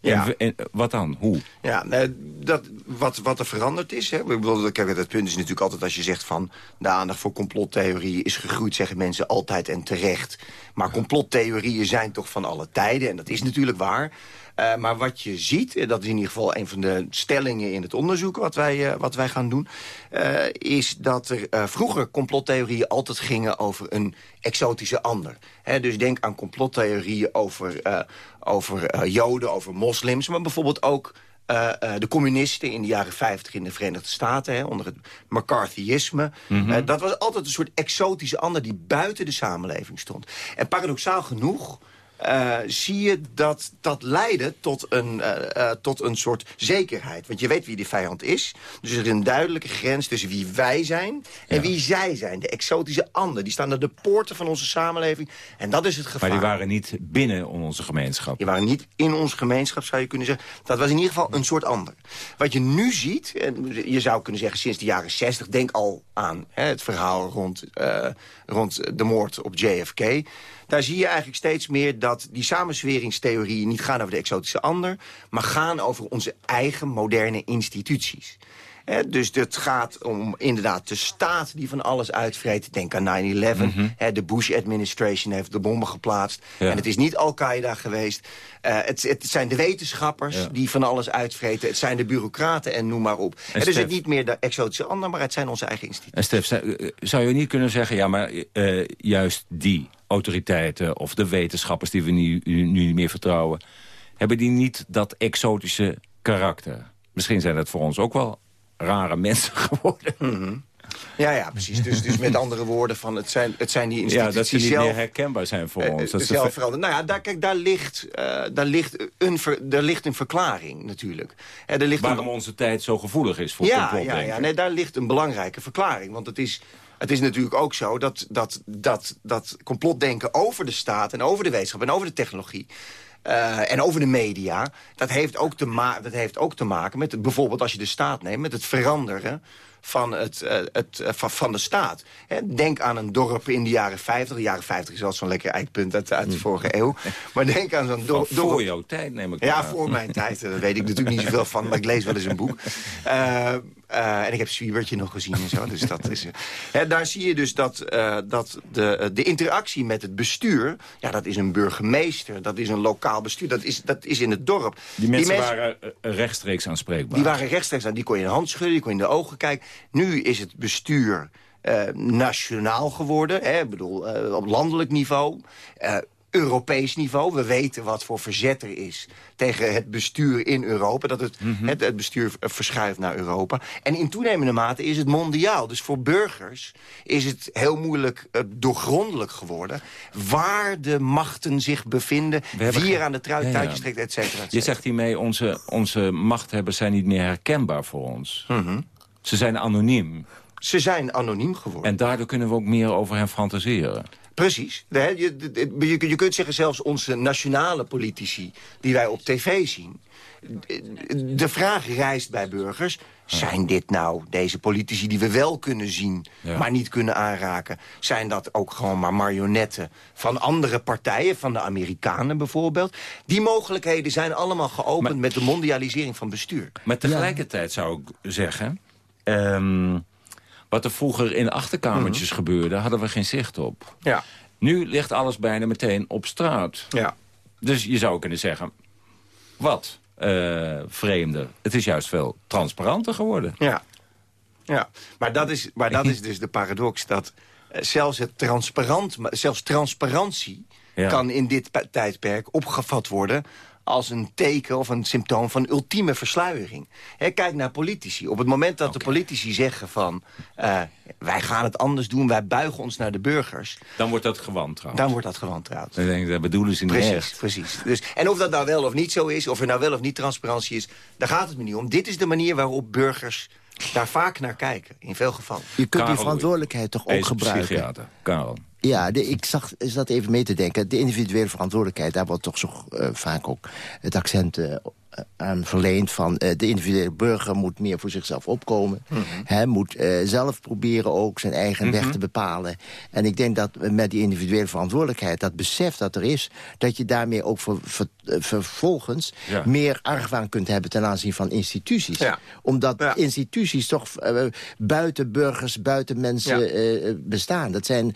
Ja. En, en wat dan? Hoe? Ja, eh, dat, wat, wat er veranderd is. Hè, ik bedoel, kijk, het punt is natuurlijk altijd als je zegt van... de aandacht voor complottheorieën is gegroeid, zeggen mensen altijd en terecht. Maar complottheorieën zijn toch van alle tijden. En dat is natuurlijk waar. Eh, maar wat je ziet, en dat is in ieder geval een van de stellingen in het onderzoek... wat wij, eh, wat wij gaan doen, eh, is dat er eh, vroeger complottheorieën altijd gingen over een exotische ander. Dus denk aan complottheorieën over, eh, over eh, joden, over moslims... maar bijvoorbeeld ook eh, eh, de communisten in de jaren 50 in de Verenigde Staten... Hè, onder het McCarthyisme. Mhm. Eh, dat was altijd een soort exotische ander die buiten de samenleving stond. En paradoxaal genoeg... Uh, zie je dat dat leidde tot een, uh, uh, tot een soort zekerheid. Want je weet wie die vijand is. Dus er is een duidelijke grens tussen wie wij zijn en ja. wie zij zijn. De exotische ander. Die staan aan de poorten van onze samenleving. En dat is het gevaar. Maar die waren niet binnen onze gemeenschap. Die waren niet in onze gemeenschap, zou je kunnen zeggen. Dat was in ieder geval een soort ander. Wat je nu ziet, en je zou kunnen zeggen sinds de jaren 60... denk al aan hè, het verhaal rond, rond de moord op JFK daar zie je eigenlijk steeds meer dat die samensweringstheorieën niet gaan over de exotische ander, maar gaan over onze eigen moderne instituties. Dus het gaat om inderdaad de staat die van alles uitvreet. Denk aan 9-11. Mm de Bush-administration heeft de bommen geplaatst. En het is niet Al-Qaeda geweest. Uh, het, het, zijn de wetenschappers die van alles uitvreten. Het zijn de bureaucraten en noem maar op. En, dus het niet meer de exotische ander, maar het zijn onze eigen instituties. En Stef, zou je niet kunnen zeggen... ja, maar uh, juist die autoriteiten of de wetenschappers die we nu, nu niet meer vertrouwen... hebben die niet dat exotische karakter? Misschien zijn het voor ons ook wel rare mensen geworden. Mm Ja, ja, precies. Dus, dus met andere woorden, van het, zijn, het zijn die instituties Ja, dat ze niet zelf, meer herkenbaar zijn voor uh, ons. Dat zelf veranderen. Nou ja, daar, kijk, daar ligt, uh, daar, ligt een ver, daar ligt een verklaring natuurlijk. Ligt Waarom een... onze tijd zo gevoelig is voor ja, ja, ja, nee, daar ligt een belangrijke verklaring. Want het is, het is natuurlijk ook zo dat, dat, dat, dat complotdenken over de staat... en over de wetenschap en over de technologie... Uh, en over de media, dat heeft, ook te dat heeft ook te maken met... Het, bijvoorbeeld als je de staat neemt, met het veranderen van, het, uh, het, uh, van, de staat. Denk aan een dorp in de jaren 50. De jaren 50 is wel zo'n lekker eikpunt uit, uit de Hmm. vorige eeuw. Maar denk aan zo'n dorp... Voor jouw tijd, neem ik Ja, aan. voor mijn tijd. Daar weet ik natuurlijk niet zoveel van, maar ik lees wel eens een boek. Uh, uh, en ik heb Zwiebertje nog gezien en zo. Dus dat is, hè, daar zie je dus dat, uh, dat de, de interactie met het bestuur... ja, dat is een burgemeester, dat is een lokaal bestuur, dat is, dat is in het dorp. Die mensen, die mensen waren rechtstreeks aanspreekbaar. Die waren rechtstreeks aan, die kon je in de hand schudden, die kon je in de ogen kijken. Nu is het bestuur nationaal geworden, hè, ik bedoel, op landelijk niveau... Europees niveau. We weten wat voor verzet er is tegen het bestuur in Europa. Dat het, mm -hmm. het, het, bestuur verschuift naar Europa. En in toenemende mate is het mondiaal. Dus voor burgers is het heel moeilijk uh, doorgrondelijk geworden... waar de machten zich bevinden, wie er aan de trui, ja, ja. trekt, et cetera. Je zegt hiermee, onze, onze machthebbers zijn niet meer herkenbaar voor ons. Mm -hmm. Ze zijn anoniem. Ze zijn anoniem geworden. En daardoor kunnen we ook meer over hen fantaseren. Precies. Je, je, je kunt zeggen zelfs onze nationale politici die wij op tv zien. De vraag rijst bij burgers... zijn dit nou deze politici die we wel kunnen zien... Ja. maar niet kunnen aanraken? Zijn dat ook gewoon maar marionetten van andere partijen... van de Amerikanen bijvoorbeeld? Die mogelijkheden zijn allemaal geopend... Maar, met de mondialisering van bestuur. Maar tegelijkertijd zou ik zeggen... Um, wat er vroeger in achterkamertjes mm -hmm. gebeurde, hadden we geen zicht op. Ja. Nu ligt alles bijna meteen op straat. Ja. Dus je zou kunnen zeggen, wat uh, vreemder. Het is juist veel transparanter geworden. Ja, ja. Maar, dat is, maar dat is dus de paradox dat uh, zelfs, het transparant, zelfs transparantie ja. kan in dit tijdperk opgevat worden als een teken of een symptoom van ultieme versluiering. He, kijk naar politici. Op het moment dat okay. de politici zeggen van... Uh, wij gaan het anders doen, wij buigen ons naar de burgers... Dan wordt dat gewantrouwd. Dan wordt dat gewantrouwd. Dan denk ik, dat bedoelen ze niet precies, echt. Precies. Dus, en of dat nou wel of niet zo is, of er nou wel of niet transparantie is... daar gaat het me niet om. Dit is de manier waarop burgers daar vaak naar kijken, in veel gevallen. Je kunt die verantwoordelijkheid toch ook gebruiken? Psychiater. Karel. Ja, de, ik zag, zat even mee te denken. De individuele verantwoordelijkheid, daar wordt toch zo uh, vaak ook het accent uh, aan verleend van uh, de individuele burger moet meer voor zichzelf opkomen. Mm -hmm. Hij moet uh, zelf proberen ook zijn eigen mm -hmm. weg te bepalen. En ik denk dat met die individuele verantwoordelijkheid, dat besef dat er is, dat je daarmee ook ver, ver, vervolgens ja. meer argwaan kunt hebben ten aanzien van instituties. Ja. Omdat ja. instituties toch uh, buiten burgers, buiten mensen bestaan. Dat zijn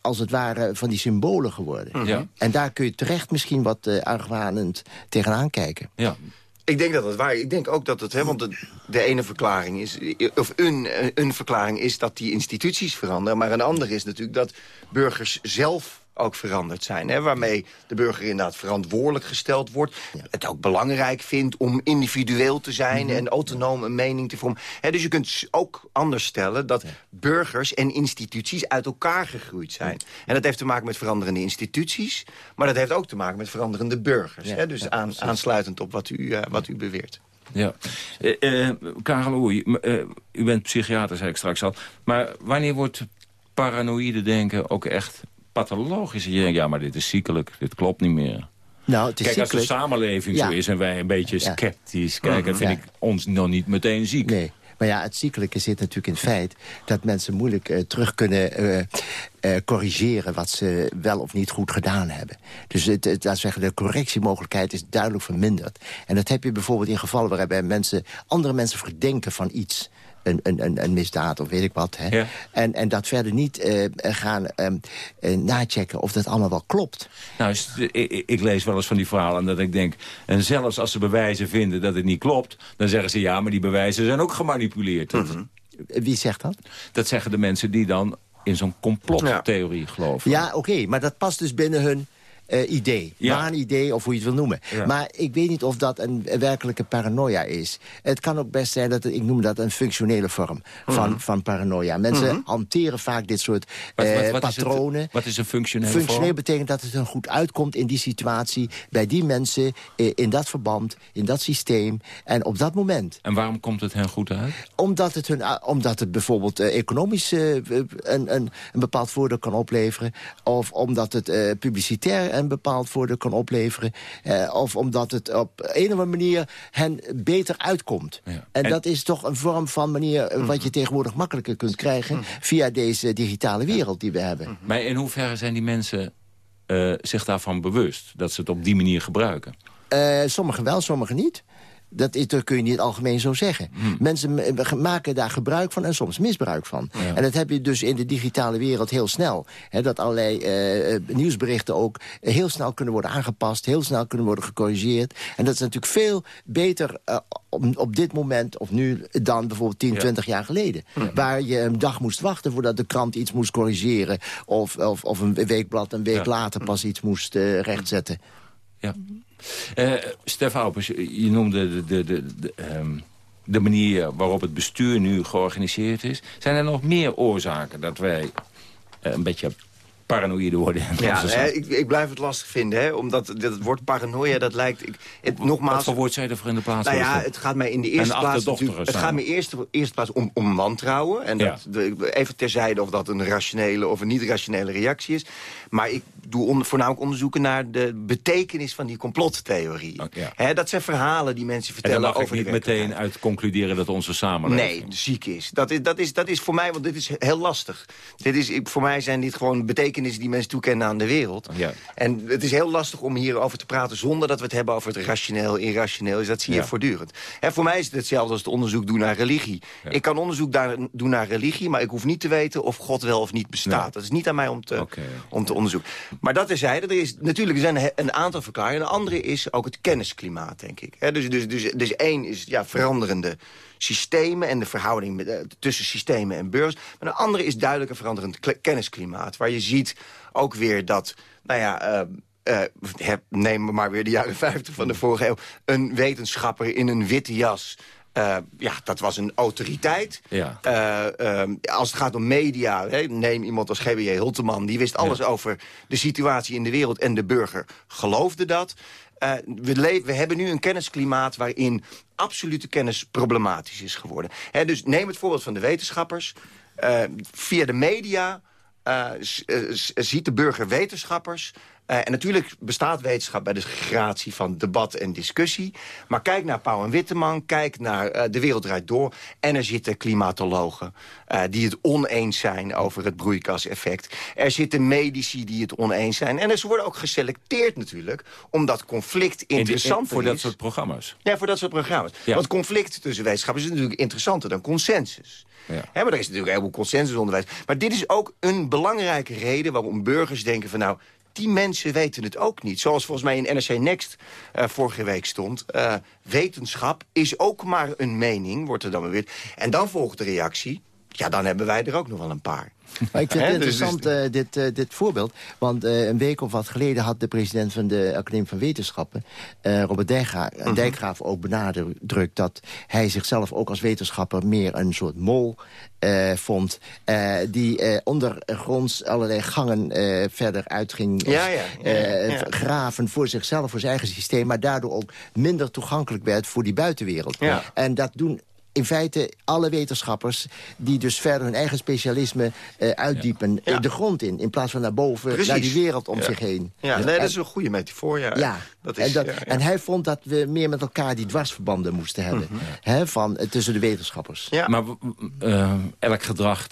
als het ware van die symbolen geworden. En daar kun je terecht misschien wat argwanend tegenaan kijken. Ja. Ik denk dat het waar is. Ik denk ook dat het, hè, want de, de ene verklaring is, of een, een verklaring is dat die instituties veranderen. Maar een andere is natuurlijk dat burgers zelf ook veranderd zijn. Hè, waarmee de burger inderdaad verantwoordelijk gesteld wordt. Het ook belangrijk vindt om individueel te zijn... Mhm. en autonoom een mening te vormen. Hè, dus je kunt ook anders stellen dat burgers en instituties uit elkaar gegroeid zijn. En dat heeft te maken met veranderende instituties... maar dat heeft ook te maken met veranderende burgers. Hè, dus aan, aansluitend op wat u, eh, wat u beweert. Ja. Eh, eh, Karel Oei, u bent psychiater, zei ik straks al. Maar wanneer wordt paranoïde denken ook echt pathologisch? Je denkt, ja, maar dit is ziekelijk, dit klopt niet meer. Nou, het is Kijk, als de ziekelijk. samenleving Ja. zo is en wij een beetje Ja. sceptisch kijken... Mhm. vind Ja. ik ons nog niet meteen ziek. Nee. Maar ja, het ziekelijke zit natuurlijk in het feit... dat mensen moeilijk eh, terug kunnen eh, eh, corrigeren... wat ze wel of niet goed gedaan hebben. Dus het, het, laten we zeggen, de correctiemogelijkheid is duidelijk verminderd. En dat heb je bijvoorbeeld in gevallen waarbij mensen... andere mensen verdenken van iets... Een, een, een, een misdaad of weet ik wat. Hè? Ja. En, en dat verder niet eh, gaan ehm, eh, nachecken of dat allemaal wel klopt. Nou, ik, ik lees wel eens van die verhalen en dat ik denk... en zelfs als ze bewijzen vinden dat het niet klopt... dan zeggen ze ja, maar die bewijzen zijn ook gemanipuleerd. Dat- Wie zegt dat? Dat zeggen de mensen die dan in zo'n complottheorie geloven. Ja, oké, maar dat past dus binnen hun eh, idee. Ja. Waanidee, of hoe je het wil noemen. Ja. Maar ik weet niet of dat een, werkelijke paranoia is. Het kan ook best zijn dat, het, ik noem dat een functionele vorm van, Mhm. van paranoia. Mensen Mhm. hanteren vaak dit soort Wat- wat- eh, wat is het- patronen. wat is een functionele Functioneel vorm? betekent dat het hun goed uitkomt in die situatie... bij die mensen, eh, in dat verband, in dat systeem en op dat moment. En waarom komt het hen goed uit? Omdat het, hun, omdat het bijvoorbeeld economisch een, een, een bepaald voordeel kan opleveren. Of omdat het publicitair een bepaald voordeel kan opleveren. eh, of omdat het op een of andere manier hen beter uitkomt. En, En- dat is toch een vorm van manier eh, wat je tegenwoordig makkelijker kunt krijgen... via deze digitale wereld die we hebben. Maar in hoeverre zijn die mensen eh, zich daarvan bewust? Dat ze het op die manier gebruiken? Sommigen wel, sommigen niet. Dat, is, dat kun je niet algemeen zo zeggen. Hmm. Mensen maken daar gebruik van en soms misbruik van. En dat heb je dus in de digitale wereld heel snel. Hè, dat allerlei eh, eh, nieuwsberichten ook heel snel kunnen worden aangepast... heel snel kunnen worden gecorrigeerd. En dat is natuurlijk veel beter eh, op, op dit moment of nu... dan bijvoorbeeld 10, 20 jaar geleden. Waar je een dag moest wachten voordat de krant iets moest corrigeren... of, of, of een weekblad een week Ja. later pas iets moest rechtzetten. Ja. Eh Stef Aupers, je noemde de, de, de, de, ehm, de manier waarop het bestuur nu georganiseerd is. Zijn er nog meer oorzaken dat wij eh, een beetje paranoïde worden? Ja, ik, ik blijf het lastig vinden, hè, omdat dat het woord paranoia, dat lijkt... Ik, het, nogmaals, Wat voor woord je ervoor in de plaats Nou ja, het gaat mij in de En eerste plaats het gaat me eerst, eerste plaats om, om wantrouwen. En Ja. dat, de, even terzijde of dat een rationele of een niet-rationele reactie is. Maar ik doe onder, voornamelijk onderzoeken naar de betekenis van die complottheorie. Hè, dat zijn verhalen die mensen En vertellen mag ik over niet de meteen uit concluderen dat onze samenleving... Nee, ziek is. Dat is, dat, is. dat is voor mij, want dit is heel lastig. Dit is, voor mij zijn dit gewoon betekenissen die mensen toekennen aan de wereld. Ja. En het is heel lastig om hierover te praten zonder dat we het hebben over het rationeel, irrationeel. Dus dat zie je Ja. voortdurend. En voor mij is het hetzelfde als het onderzoek doen naar religie. Ik kan onderzoek daar, doen naar religie, maar ik hoef niet te weten of God wel of niet bestaat. Dat is niet aan mij om te, om te onderzoeken. Maar dat terzijde, er is natuurlijk er zijn he- een aantal verklaringen. Een andere is ook het kennisklimaat, denk ik. Hè, dus, dus, dus, dus één is ja, veranderende systemen en de verhouding met, eh, tussen systemen en beurs. Maar een andere is duidelijk een veranderend kennisklimaat. Waar je ziet ook weer dat, nou ja... eh, heb, neem maar weer de jaren 50 van de vorige eeuw. Een wetenschapper in een witte jas. ja, dat was een autoriteit. Ja. Eh, eh, als het gaat om media, hè, neem iemand als G.B.J. Hulteman... die wist alles over de situatie in de wereld en de burger geloofde dat. Eh, we, we hebben nu een kennisklimaat waarin absolute kennis problematisch is geworden. Dus neem het voorbeeld van de wetenschappers. Eh, via de media eh, ziet de burger wetenschappers... Eh, en natuurlijk bestaat wetenschap bij de gratie van debat en discussie. Maar kijk naar Pauw en Witteman, kijk naar eh, De Wereld Draait Door... en er zitten klimatologen eh, die het oneens zijn over het broeikaseffect. Er zitten medici die het oneens zijn. En ze worden ook geselecteerd natuurlijk, omdat conflict In die- in- interessanter voor dat soort programma's. Ja, voor dat soort programma's. Ja. Want conflict tussen wetenschappers is natuurlijk interessanter dan consensus. Ja. Maar er is natuurlijk een heleboel consensusonderwijs. Maar dit is ook een belangrijke reden waarom burgers denken van... nou, die mensen weten het ook niet. Zoals volgens mij in NRC Next eh, vorige week stond. eh, wetenschap is ook maar een mening, wordt er dan beweerd. En dan volgt de reactie... ja, dan hebben wij er ook nog wel een paar. Maar ik vind het dus- interessant, eh, dit, eh, dit voorbeeld. Want eh, een week of wat geleden had de president van de Academie van Wetenschappen... Robert Dijkgra Mhm. Dijkgraaf ook benadrukt... dat hij zichzelf ook als wetenschapper meer een soort mol vond... die ondergronds allerlei gangen verder uitging... Ja, ja, ja, ja. graven voor zichzelf, voor zijn eigen systeem... maar daardoor ook minder toegankelijk werd voor die buitenwereld. En dat doen in feite alle wetenschappers... die dus verder hun eigen specialisme eh, uitdiepen... eh, de grond in, in plaats van naar boven, Precies. naar die wereld om Ja. zich heen. Ja, nee, En- dat is een goede metafoor. Ja, ja, Dat en, is, dat, ja, ja. en hij vond dat we meer met elkaar die dwarsverbanden moesten hebben. Mhm. hè, van, eh, tussen de wetenschappers. Maar elk gedrag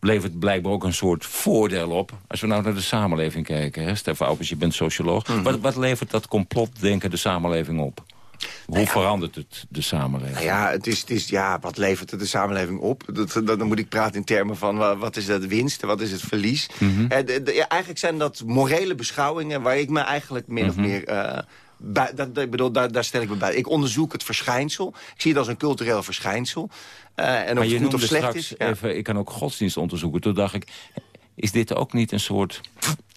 levert blijkbaar ook een soort voordeel op. Als we nou naar de samenleving kijken, hè? Stefan Alpers, je bent socioloog. Mhm. wat, wat levert dat complotdenken de samenleving op? Hoe verandert het de samenleving? Nou ja, het is, het is, ja, wat levert het de samenleving op? Dat, dat, dan moet ik praten in termen van wa- wat is het winst, wat is het verlies. Mhm. Eh, de- de- ja, eigenlijk zijn dat morele beschouwingen... waar ik me eigenlijk min of Mhm. meer... eh, bij, dat, dat- ik bedoel, daar, daar stel ik me bij. Ik onderzoek het verschijnsel. Ik zie het als een cultureel verschijnsel. Eh, en of je het goed of slecht is... ja. ik kan ook godsdienst onderzoeken. Toen dacht ik, is dit ook niet een soort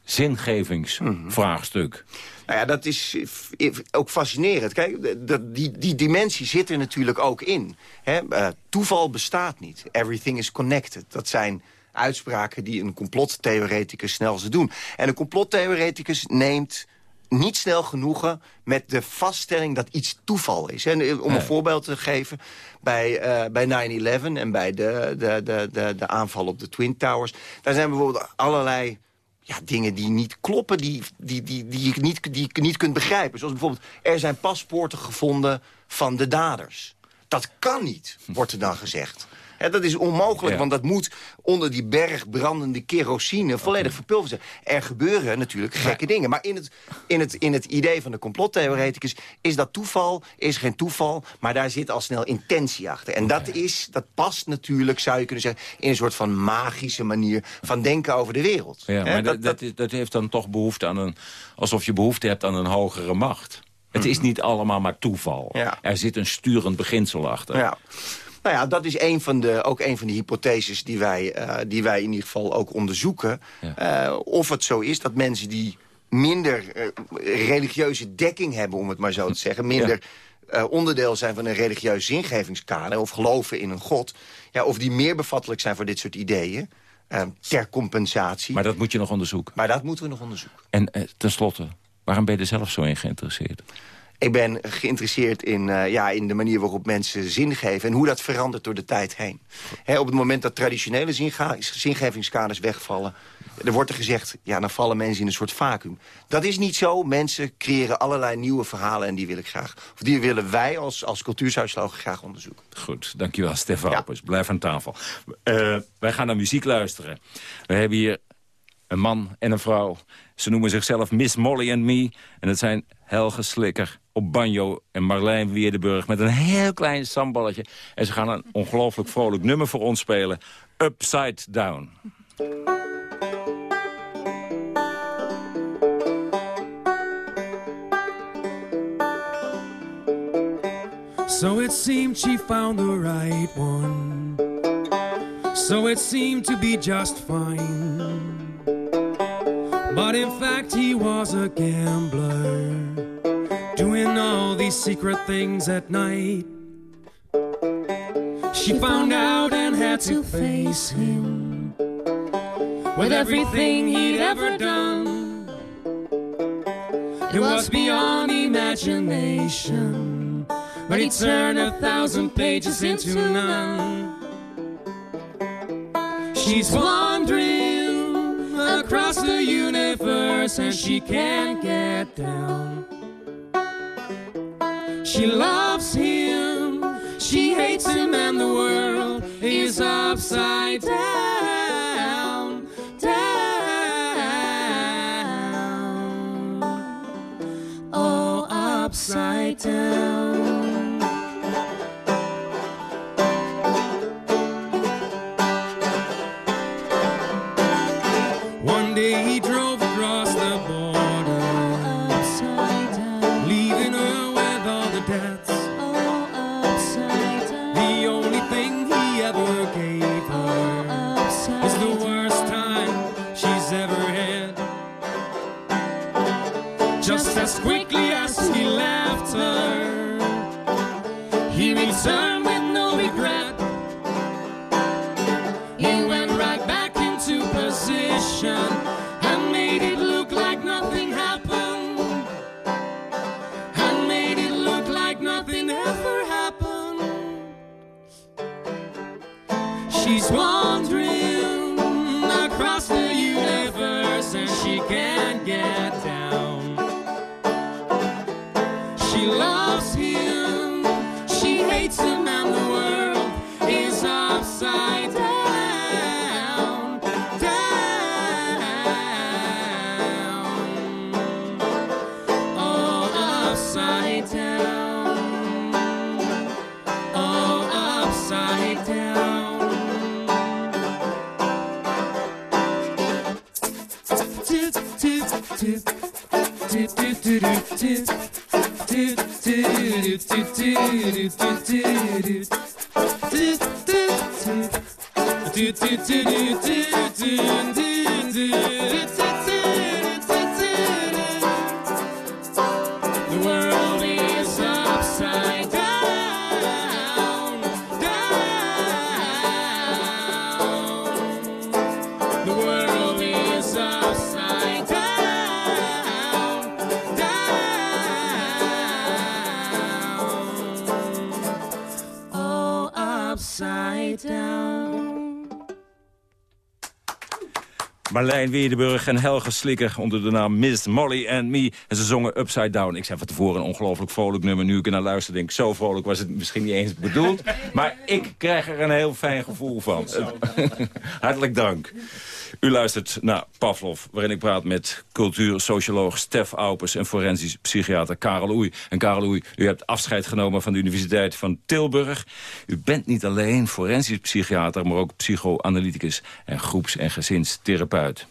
zingevingsvraagstuk? Nou ja, dat is eh, ook fascinerend. Kijk, die, die dimensie zit er natuurlijk ook in. Hè? eh, toeval bestaat niet. Everything is connected. Dat zijn uitspraken die een complottheoreticus snel zou doen. En een complottheoreticus neemt niet snel genoegen met de vaststelling dat iets toeval is. En eh, om een Nee. voorbeeld te geven, bij, bij 9-11 en bij de, de, de, de, de aanval op de Twin Towers... daar zijn bijvoorbeeld allerlei ja, dingen die niet kloppen, die, die, die, die, je niet, die je niet kunt begrijpen. Zoals bijvoorbeeld, er zijn paspoorten gevonden van de daders. Dat kan niet, wordt er dan gezegd. Hè, dat is onmogelijk, Ja. want dat moet onder die berg brandende kerosine volledig verpulverd zijn. Er gebeuren natuurlijk gekke dingen. Maar in het, in, het, in het idee van de complottheoreticus is dat toeval, is geen toeval, maar daar zit al snel intentie achter. En dat, is, dat past natuurlijk, zou je kunnen zeggen, in een soort van magische manier van denken over de wereld. Ja, maar dat, dat, dat heeft dan toch behoefte aan een... alsof je behoefte hebt aan een hogere macht. Het is niet allemaal maar toeval. Ja. Er zit een sturend beginsel achter. Ja. Nou ja, dat is een van de, ook een van de hypotheses die wij, eh, die wij in ieder geval ook onderzoeken. Eh, of het zo is dat mensen die minder eh, religieuze dekking hebben, om het maar zo te zeggen... minder onderdeel zijn van een religieus zingevingskader... of geloven in een god, ja, of die meer bevattelijk zijn voor dit soort ideeën... ter compensatie. Maar dat moet je nog onderzoeken. Maar dat moeten we nog onderzoeken. En tenslotte, waarom ben je er zelf zo in geïnteresseerd? Ik ben geïnteresseerd in, eh, ja, in de manier waarop mensen zin geven... en hoe dat verandert door de tijd heen. Op het moment dat traditionele zingevingskaders wegvallen... er wordt er gezegd, ja, dan vallen mensen in een soort vacuüm. Dat is niet zo. Mensen creëren allerlei nieuwe verhalen... en die wil ik graag, of die willen wij als, als graag onderzoeken. Goed, dankjewel Stefan Alpers. Blijf aan tafel. Eh, wij gaan naar muziek luisteren. We hebben hier een man en een vrouw. Ze noemen zichzelf Miss Molly and Me. En het zijn Helge Slikker op banjo en Marlijn Weerdenburg... met een heel klein samballetje. En ze gaan een ongelooflijk vrolijk nummer voor ons spelen. Upside Down. So it seemed she found the right one. So it seemed to be just fine. But in fact, he was a gambler, doing all these secret things at night. She found out and had to face him with everything he'd ever done. It was beyond imagination, but he turned a thousand pages into none. She's wandering across the universe and she can't get down. She loves him, she hates him, and the world is upside down, down. Oh, upside down. Position Weerdenburg en Helge Slikker onder de naam Miss Molly and Me. En ze zongen Upside Down. Ik zei van tevoren een ongelooflijk vrolijk nummer. Nu ik er naar luister denk ik, zo vrolijk was het misschien niet eens bedoeld. Maar ik krijg er een heel fijn gevoel van. Hartelijk dank. U luistert naar Pavlov, waarin ik praat met cultuursocioloog Stef Aupers... en forensisch psychiater Karel Oei. En Karel Oei, u hebt afscheid genomen van de Universiteit van Tilburg. U bent niet alleen forensisch psychiater, maar ook psychoanalyticus... en groeps- en gezinstherapeut.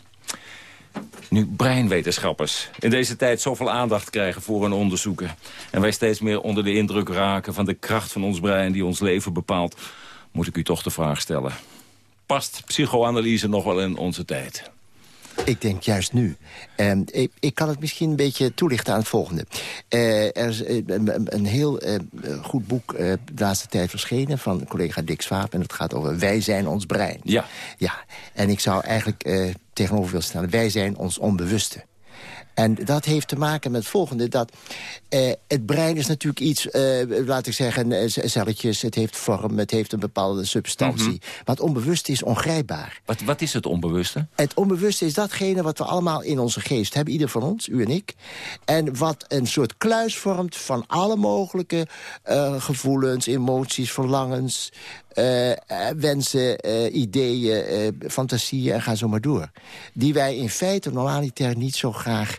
Nu breinwetenschappers in deze tijd zoveel aandacht krijgen voor hun onderzoeken... en wij steeds meer onder de indruk raken van de kracht van ons brein... die ons leven bepaalt, moet ik u toch de vraag stellen past psychoanalyse nog wel in onze tijd? Ik denk juist nu. Um, ik, ik, kan het misschien een beetje toelichten aan het volgende. Uh, er is een, een heel uh, goed boek de laatste tijd verschenen... van collega Dick Swaap. En het gaat over Wij zijn ons brein. Ja. ja. En ik zou eigenlijk tegenover willen stellen... Wij zijn ons onbewuste. En dat heeft te maken met het volgende. Dat eh, het brein is natuurlijk iets, eh, laat ik zeggen, celletjes. Het heeft vorm, het heeft een bepaalde substantie. Mm -hmm. Maar het onbewuste is ongrijpbaar. Wat, wat is het onbewuste? Het onbewuste is datgene wat we allemaal in onze geest hebben. Ieder van ons, u en ik. En wat een soort kluis vormt van alle mogelijke uh, gevoelens, emoties, verlangens... Wensen, ideeën, fantasieën en ga zo maar door. Die wij in feite normaliter niet zo graag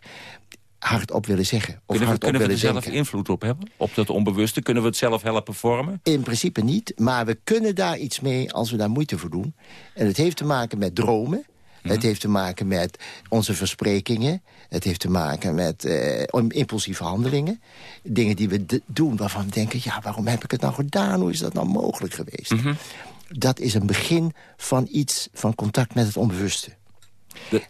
hardop willen zeggen. Of kunnen we, kunnen we er zelf denken. invloed op hebben? Op dat onbewuste? Kunnen we het zelf helpen vormen? In principe niet, maar we kunnen daar iets mee als we daar moeite voor doen. En het heeft te maken met dromen. Het heeft te maken met onze versprekingen. Het heeft te maken met uh, impulsieve handelingen. Dingen die we doen waarvan we denken... ja, waarom heb ik het nou gedaan? Hoe is dat nou mogelijk geweest? Mhm. Dat is een begin van iets, van contact met het onbewuste. De,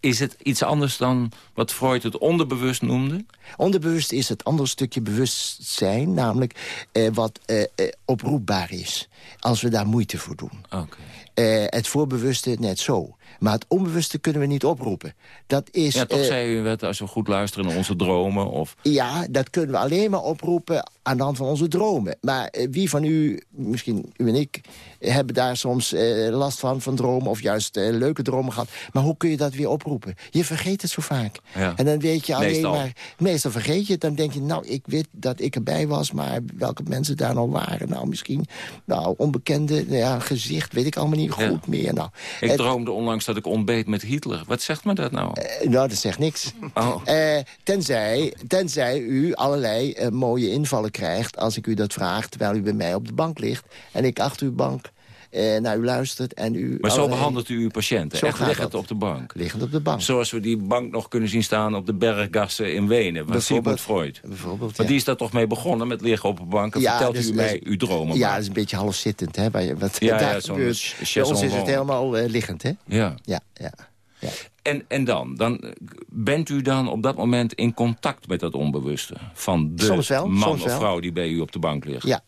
is het iets anders dan wat Freud het onderbewust noemde? Onderbewust is het andere stukje bewustzijn, namelijk eh, wat eh, eh, oproepbaar is. Als we daar moeite voor doen. Okay. het voorbewuste net zo. Maar het onbewuste kunnen we niet oproepen. Dat is, ja, toch uh, zei u het als we goed luisteren naar onze dromen? Of... Ja, dat kunnen we alleen maar oproepen aan de hand van onze dromen. Maar uh, wie van u, misschien u en ik, hebben daar soms uh, last van, van dromen... of juist leuke dromen gehad. Maar hoe kun je dat weer oproepen? Je vergeet het zo vaak. Ja. En dan weet je alleen meestal. maar... Meestal vergeet je het. Dan denk je, nou, ik weet dat ik erbij was... maar welke mensen daar nou waren? Nou, misschien nou, onbekende nou ja, gezicht, weet ik allemaal niet goed Ja. meer. Nou, Ik het- droomde onlangs dat ik ontbeet met Hitler. Wat zegt me dat nou? Eh, nou, dat zegt niks. Oh. Eh, tenzij, tenzij u allerlei eh, mooie invallen krijgt... als ik u dat vraag, terwijl u bij mij op de bank ligt... en ik achter uw bank eh, naar u luistert en u... Maar zo behandelt u uw patiënten. Zo Echt liggend op de bank. Liggend op de bank. Zoals we die bank nog kunnen zien staan op de berggassen in Wenen. Van Sigmund Freud. Bijvoorbeeld, Want die is daar toch mee begonnen met liggen op een bank. En vertelt dus- u mij dus- uw dromen. Ja, maar. dat is een beetje halfzittend, hè? Waar wat Ja, daar ja, gebeurt. Bij ons is het helemaal eh, liggend, hè? Ja. Ja, ja. ja. En, en dan? dan? Bent u dan op dat moment in contact met dat onbewuste? Van de wel, man of vrouw die bij u op de bank ligt? Ja,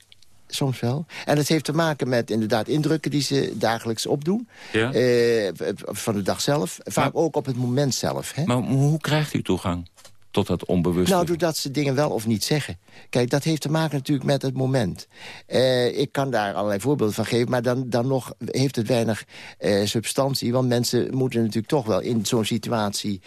soms wel. En het heeft te maken met inderdaad indrukken die ze dagelijks opdoen. Ja? Eh, van de dag zelf. Vaak ook op het moment zelf. Hè? Maar hoe krijgt u toegang tot dat onbewuste? Nou, doordat ze dingen wel of niet zeggen. Kijk, dat heeft te maken natuurlijk met het moment. Eh, ik kan daar allerlei voorbeelden van geven... maar dan, dan nog heeft het weinig eh, substantie. Want mensen moeten natuurlijk toch wel in zo'n situatie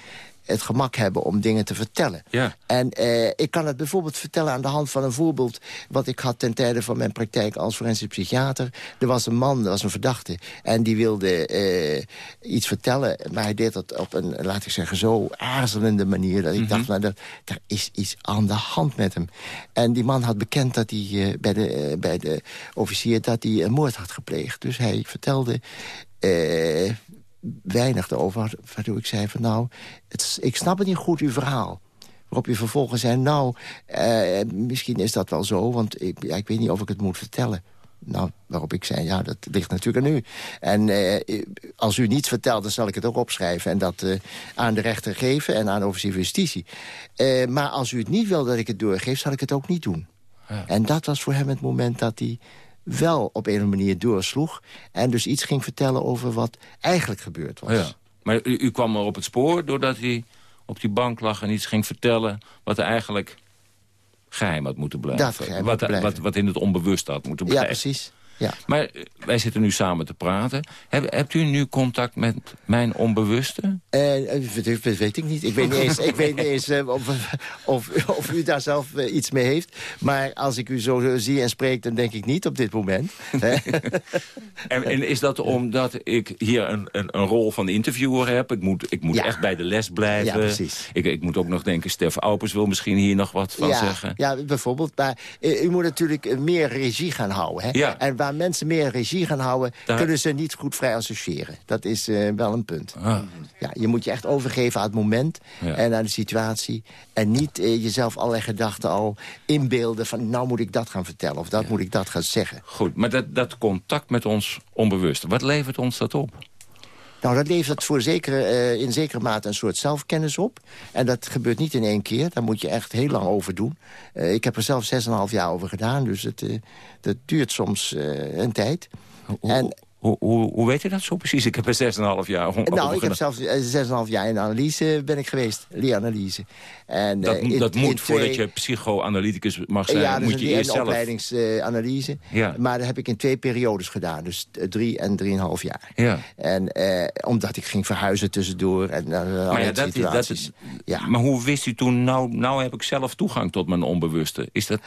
het gemak hebben om dingen te vertellen. Ja. En eh, ik kan het bijvoorbeeld vertellen aan de hand van een voorbeeld... wat ik had ten tijde van mijn praktijk als forensisch psychiater. Er was een man, er was een verdachte... en die wilde eh, iets vertellen, maar hij deed dat op een, laat ik zeggen... zo aarzelende manier dat ik dacht, nou, dat, er is iets aan de hand met hem. En die man had bekend dat hij eh, bij, de, bij de officier... dat hij een moord had gepleegd. Dus hij vertelde... weinig erover, waardoor ik zei van nou, het, ik snap het niet goed, uw verhaal. Waarop je vervolgens zei, nou, eh, misschien is dat wel zo... want ik, ja, ik weet niet of ik het moet vertellen. Nou, waarop ik zei, ja, dat ligt natuurlijk aan u. En eh, als u niets vertelt, dan zal ik het ook opschrijven... en dat eh, aan de rechter geven en aan de officier van justitie. Maar als u het niet wil dat ik het doorgeef, zal ik het ook niet doen. En dat was voor hem het moment dat hij wel op een of andere manier doorsloeg... en dus iets ging vertellen over wat eigenlijk gebeurd was. Ja. Maar u, u kwam er op het spoor doordat hij op die bank lag... en iets ging vertellen wat er eigenlijk geheim had moeten blijven. Dat geheim wat, blijven. Wat, wat in het onbewuste had moeten Ja, blijven. precies. Ja. Maar eh, wij zitten nu samen te praten. Heb, hebt u nu contact met mijn onbewuste? Eh, eh, dat weet ik niet. Ik weet niet eens, ik weet niet eens of, of, of u daar zelf iets mee heeft. Maar als ik u zo zie en spreek, dan denk ik niet op dit moment. En, en is dat omdat ik hier een, een, een rol van interviewer heb? Ik moet, ik moet Ja. echt bij de les blijven. Ja, precies. Ik, ik moet ook nog denken, Stef Aupers wil misschien hier nog wat van ja, zeggen. Ja, bijvoorbeeld. Maar u moet natuurlijk meer regie gaan houden. Hè? Ja. En waar mensen meer regie gaan houden... Daar- kunnen ze niet goed vrij associëren. Dat is eh, wel een punt. Ah. Ja, je moet je echt overgeven aan het moment Ja. en aan de situatie. En niet eh, jezelf allerlei gedachten al inbeelden van... nou moet ik dat gaan vertellen of dat moet ik dat gaan zeggen. Goed, maar dat, dat contact met ons onbewuste, wat levert ons dat op? Nou, dat levert voor zekere, eh, in zekere mate een soort zelfkennis op. En dat gebeurt niet in één keer. Daar moet je echt heel lang over doen. Eh, ik heb er zelf 6,5 jaar over gedaan. Dus het, eh, dat duurt soms een tijd. En, Hoe, hoe, hoe weet je dat zo precies? Ik heb er 6,5 jaar om, nou, ik heb zelfs eh, 6,5 jaar in analyse ben ik geweest. Leeranalyse. En, Dat, eh, in- dat moet, twee- voordat je psychoanalyticus mag zijn, ja, moet is je eerst zelf... opleidingsanalyse. Ja. Maar dat heb ik in twee periodes gedaan. Dus eh, drie en drieënhalf jaar. Ja. En eh, omdat ik ging verhuizen tussendoor. En, uh, Maar, ja, dat, is- dat is, maar hoe wist u toen, nou, nou heb ik zelf toegang tot mijn onbewuste? Is dat,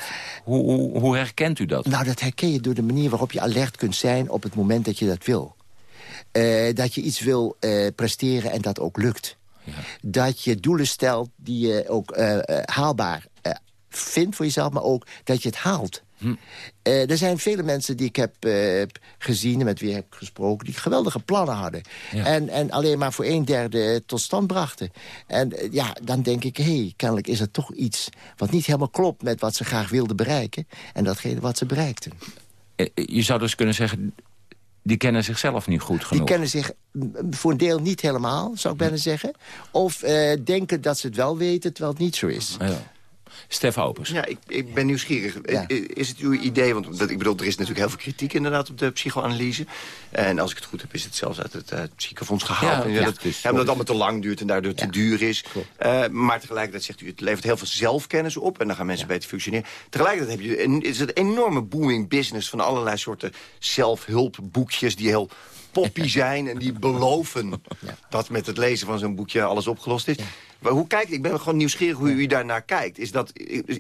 hoe, hoe, hoe herkent u dat? Nou, dat herken je door de manier waarop je alert kunt zijn... op het moment dat je dat wil. Eh, dat je iets wil eh, presteren en dat ook lukt. Dat je doelen stelt die je ook eh, haalbaar vindt voor jezelf... maar ook dat je het haalt. Eh, er zijn vele mensen die ik heb gezien en met wie ik heb gesproken... die geweldige plannen hadden. Ja. En, en alleen maar voor een derde tot stand brachten. En ja, dan denk ik, hé, hey, kennelijk is er toch iets... wat niet helemaal klopt met wat ze graag wilden bereiken... en datgene wat ze bereikten. Je zou dus kunnen zeggen, die kennen zichzelf niet goed genoeg. Die kennen zich mm, voor een deel niet helemaal, zou ik bijna zeggen. Of eh, denken dat ze het wel weten, terwijl het niet zo is. Ja. Stef Hopers. Ja, ik, ik ben nieuwsgierig. Ja. Is het uw idee, want dat, ik bedoel, er is natuurlijk heel veel kritiek inderdaad op de psychoanalyse. En als ik het goed heb, is het zelfs uit het, eh, het ziekenfonds gehaald. Ja, en ja, dat, ja, omdat het allemaal te lang duurt en daardoor te duur is. Eh, maar tegelijkertijd zegt u, het levert heel veel zelfkennis op. En dan gaan mensen beter functioneren. Tegelijkertijd heb je een, is het een enorme booming business van allerlei soorten zelfhulpboekjes die heel poppy zijn en die beloven dat met het lezen van zo'n boekje alles opgelost is. Hoe kijkt, ik ben gewoon nieuwsgierig hoe u daarnaar kijkt. Is, dat,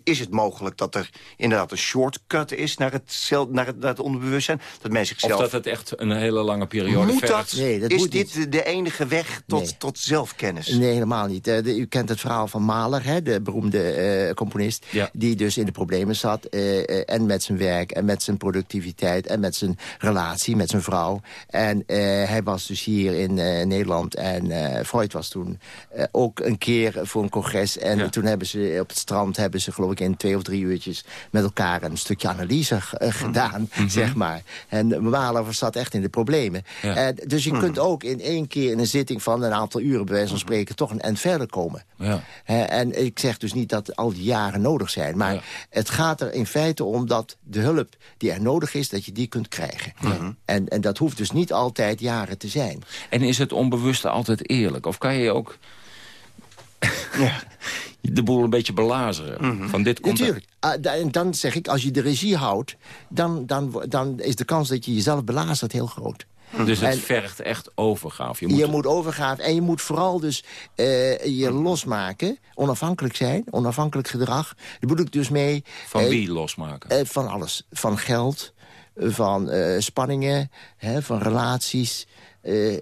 is het mogelijk dat er inderdaad een shortcut is naar het, zelf, naar het, naar het onderbewustzijn? Dat mensen Of zichzelf... dat het echt een hele lange periode moet dat? is dit de- de enige weg tot, Nee. tot zelfkennis? Nee, helemaal niet. Eh, de- u kent het verhaal van Mahler, hè, de beroemde eh, componist... Ja. die dus in de problemen zat. eh, en met zijn werk, en met zijn productiviteit... en met zijn relatie met zijn vrouw. En eh, hij was dus hier in eh, Nederland. En eh, Freud was toen ook een keer keer voor een congres. En toen hebben ze op het strand, hebben ze geloof ik in twee of drie uurtjes... met elkaar een stukje analyse uh, gedaan, Mhm. zeg maar. En Malover zat echt in de problemen. Ja. Eh, dus je Mhm. kunt ook in één keer in een zitting van een aantal uren... bij wijze van spreken toch een eind verder komen. Ja. Hè, en ik zeg dus niet dat al die jaren nodig zijn. Maar het gaat er in feite om dat de hulp die er nodig is... dat je die kunt krijgen. En, en dat hoeft dus niet altijd jaren te zijn. En is het onbewuste altijd eerlijk? Of kan je ook de boel een beetje belazeren? Van dit komt Natuurlijk. Ah, en dan zeg ik, als je de regie houdt... dan, dan, dan is de kans dat je jezelf belazert heel groot. Dus het En- vergt echt overgave. Je moet, overgave en je moet vooral dus eh, je losmaken. Onafhankelijk zijn, onafhankelijk gedrag. Daar bedoel ik dus mee... Van eh, wie losmaken? eh, van alles. Van geld, van spanningen, hè, van relaties... eh,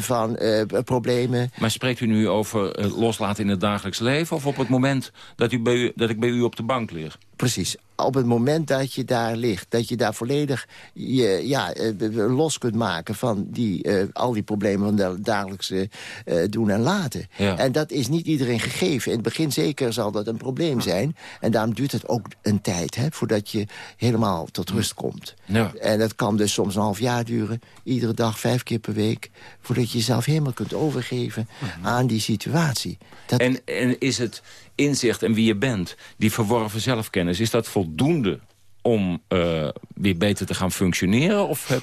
van problemen. Maar spreekt u nu over loslaten in het dagelijks leven... of op het moment dat, u bij u, dat ik bij u op de bank lig? Precies. Op het moment dat je daar ligt, dat je daar volledig je, ja, eh, los kunt maken van die, eh, al die problemen van het dagelijkse eh, doen en laten. Ja. En dat is niet iedereen gegeven. In het begin zeker zal dat een probleem zijn. En daarom duurt het ook een tijd hè, voordat je helemaal tot rust komt. Ja. En dat kan dus soms een half jaar duren. Iedere dag, vijf keer per week. Voordat je jezelf helemaal kunt overgeven aan die situatie. Dat, En, en is het inzicht en wie je bent, die verworven zelfkennis... is dat voldoende om eh, weer beter te gaan functioneren? Of heb...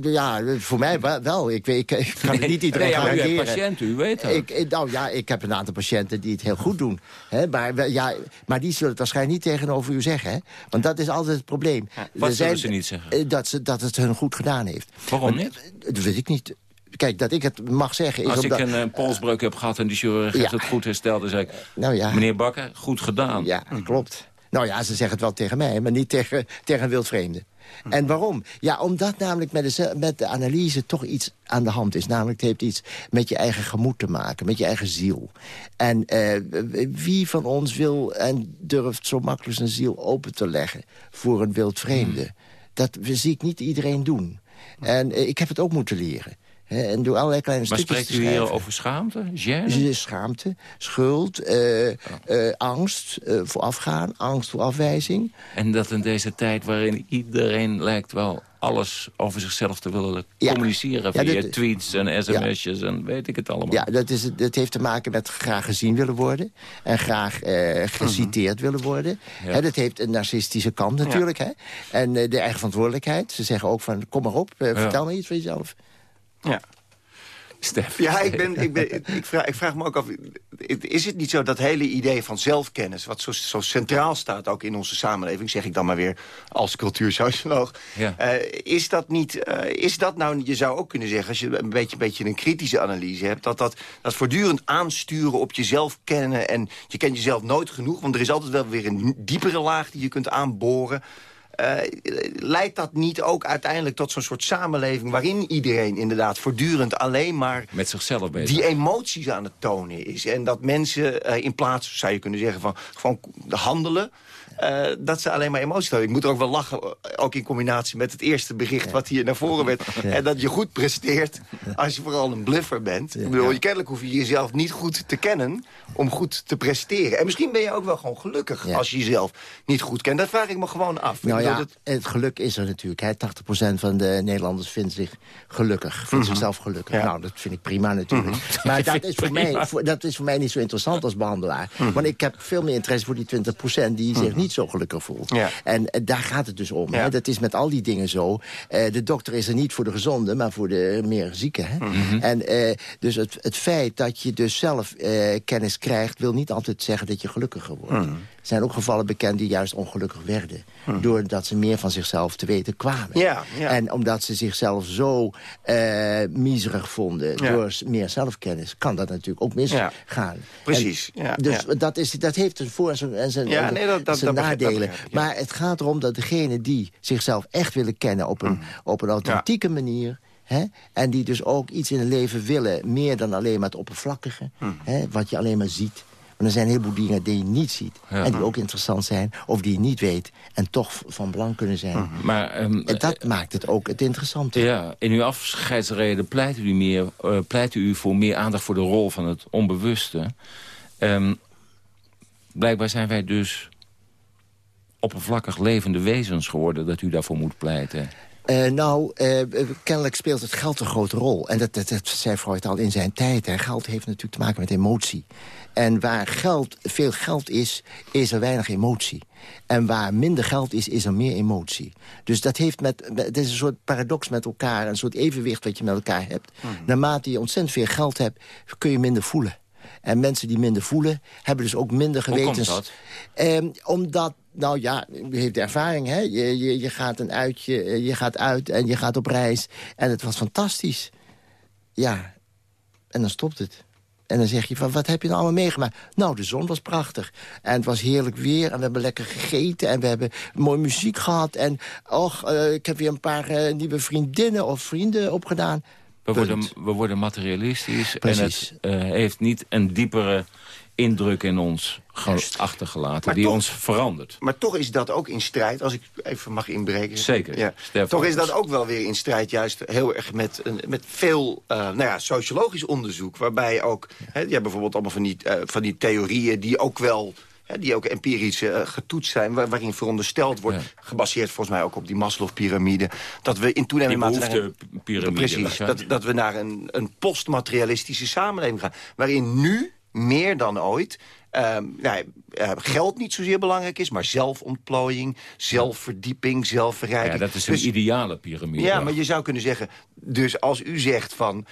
Ja, voor mij wel-. Ik, weet- ik, ik kan niet iedereen Nee, ja, u hebt patiënten, u weet dat. Ik, nou ja, ik heb een aantal patiënten die het heel goed doen. Hè, maar, ja, maar die zullen het waarschijnlijk niet tegenover u zeggen. Hè? Want dat is altijd het probleem. wat Er zullen ze niet zeggen? eh, Dat, ze, dat het hun goed gedaan heeft. Waarom niet? Dat weet ik niet. Kijk, dat ik het mag zeggen is Als omdat... ik een, eh, polsbreuk heb gehad en die chirurg heeft Ja. het goed hersteld... dan zeg ik, Nou ja. meneer Bakker, goed gedaan. Ja, klopt. Nou ja, ze zeggen het wel tegen mij, maar niet tegen, tegen een wildvreemde. En waarom? Ja, omdat namelijk met de, met de analyse toch iets aan de hand is. Namelijk, het heeft iets met je eigen gemoed te maken, met je eigen ziel. En eh, wie van ons wil en durft zo makkelijk zijn ziel open te leggen... voor een wildvreemde? Dat zie ik niet iedereen doen. En eh, ik heb het ook moeten leren. En door allerlei kleine Maar stukjes spreekt u hier over schaamte? Gêne? Schaamte, schuld, eh, eh, angst eh, voor afgaan, angst voor afwijzing. En dat in deze tijd waarin iedereen lijkt wel alles over zichzelf te willen Ja. communiceren... Ja, via tweets en sms'jes en weet ik het allemaal. Ja, dat, is, het- dat heeft te maken met graag gezien willen worden. En graag eh, geciteerd willen worden. Dat heeft een narcistische kant natuurlijk. Hè? En de eigen verantwoordelijkheid. Ze zeggen ook van, kom maar op, vertel me iets van jezelf. Ja. Stef. Ja, ik, ben, ik, ben, ik, vraag, ik vraag me ook af... Is het niet zo dat hele idee van zelfkennis... wat zo, zo centraal staat ook in onze samenleving... zeg ik dan maar weer als cultuursocioloog... Ja. eh, is dat niet... eh, is dat nou... Je zou ook kunnen zeggen, als je een beetje, een beetje een kritische analyse hebt... dat dat, dat voortdurend aansturen op jezelf kennen... en je kent jezelf nooit genoeg... want er is altijd wel weer een diepere laag die je kunt aanboren... Eh, leidt dat niet ook uiteindelijk tot zo'n soort samenleving... waarin iedereen inderdaad voortdurend alleen maar Met zichzelf bezig. die emoties aan het tonen is. En dat mensen eh, in plaats, zou je kunnen zeggen, van gewoon handelen... eh, dat ze alleen maar emoties tonen. Ik moet er ook wel lachen, eh, ook in combinatie met het eerste bericht... wat hier naar voren werd. En dat je goed presteert als je vooral een bluffer bent. Ik bedoel, je kennelijk hoef je jezelf niet goed te kennen... om goed te presteren. En misschien ben je ook wel gewoon gelukkig als je jezelf niet goed kent. Dat vraag ik me gewoon af. Nou ja, het geluk is er natuurlijk. Hè. 80% van de Nederlanders vindt zich gelukkig. Vindt Mhm. zichzelf gelukkig. Nou, dat vind ik prima natuurlijk. Maar Ik dat is, voor mij, voor, dat is voor mij niet zo interessant als behandelaar. Mhm. Want ik heb veel meer interesse voor die 20% die zich niet zo gelukkig voelt. Ja. En eh, daar gaat het dus om. Ja. Hè. Dat is met al die dingen zo. Eh, de dokter is er niet voor de gezonde, maar voor de meer zieke. Hè. Mhm. En eh, dus het, het feit dat je dus zelf kennis krijgt... wil niet altijd zeggen dat je gelukkiger wordt. Mhm. Er zijn ook gevallen bekend die juist ongelukkig werden. Doordat ze meer van zichzelf te weten kwamen. Ja, ja. En omdat ze zichzelf zo eh miserig vonden Ja. door meer zelfkennis... kan dat natuurlijk ook misgaan. Ja. Precies, En dus. Dat, is, dat heeft een voor- en zijn, en zijn, Ja, nee, dat- dat- zijn nadelen. ja. Maar het gaat erom dat degene die zichzelf echt willen kennen... op een, op een authentieke manier... Hè? En die dus ook iets in het leven willen, meer dan alleen maar het oppervlakkige. Hè? Wat je alleen maar ziet. Maar er zijn een heleboel dingen die je niet ziet. En die ook interessant zijn, of die je niet weet. En toch van belang kunnen zijn. Maar, ehm, en dat maakt het ook het interessante. Ja, in uw afscheidsreden pleit u, meer, uh, pleit u voor meer aandacht voor de rol van het onbewuste. Um, blijkbaar zijn wij dus oppervlakkig levende wezens geworden... dat u daarvoor moet pleiten. Uh, nou, uh, kennelijk speelt het geld een grote rol. En dat, dat, dat zei Freud al in zijn tijd. Hè. Geld heeft natuurlijk te maken met emotie. En waar geld, veel geld is, is er weinig emotie. En waar minder geld is, is er meer emotie. Dus dat heeft met, het is een soort paradox met elkaar. Een soort evenwicht wat je met elkaar hebt. Mm Naarmate je ontzettend veel geld hebt, kun je minder voelen. En mensen die minder voelen, hebben dus ook minder gewetens. Hoe komt dat? Eh, omdat nou ja, u heeft ervaring, hè? Je, je, je, gaat een uitje, eh, je gaat uit en je gaat op reis. En het was fantastisch. Ja, en dan stopt het. En dan zeg je van, wat heb je nou allemaal meegemaakt? Nou, de zon was prachtig. En het was heerlijk weer. En we hebben lekker gegeten. En we hebben mooie muziek gehad. En och, uh, ik heb weer een paar uh, nieuwe vriendinnen of vrienden opgedaan. We worden, we worden materialistisch. Precies. En het uh, heeft niet een diepere indruk in ons achtergelaten, maar die toch, ons verandert. Maar toch is dat ook in strijd, als ik even mag inbreken. Zeker. Ja. Toch is dat ook wel weer in strijd juist heel erg met, met veel uh, nou ja, sociologisch onderzoek. Waarbij ook, hè, je hebt bijvoorbeeld allemaal van die, uh, van die theorieën die ook wel die ook empirisch uh, getoetst zijn... Waar, waarin verondersteld wordt, ja. gebaseerd volgens mij ook op die Maslow-pyramide... dat we in toenemende mate... Precies, dat, dat we naar een, een postmaterialistische samenleving gaan. Waarin nu meer dan ooit um, nou, uh, geld niet zozeer belangrijk is... maar zelfontplooiing, zelfverdieping, zelfverrijking. Ja, dat is een dus, ideale piramide. Ja, maar je zou kunnen zeggen... dus als u zegt van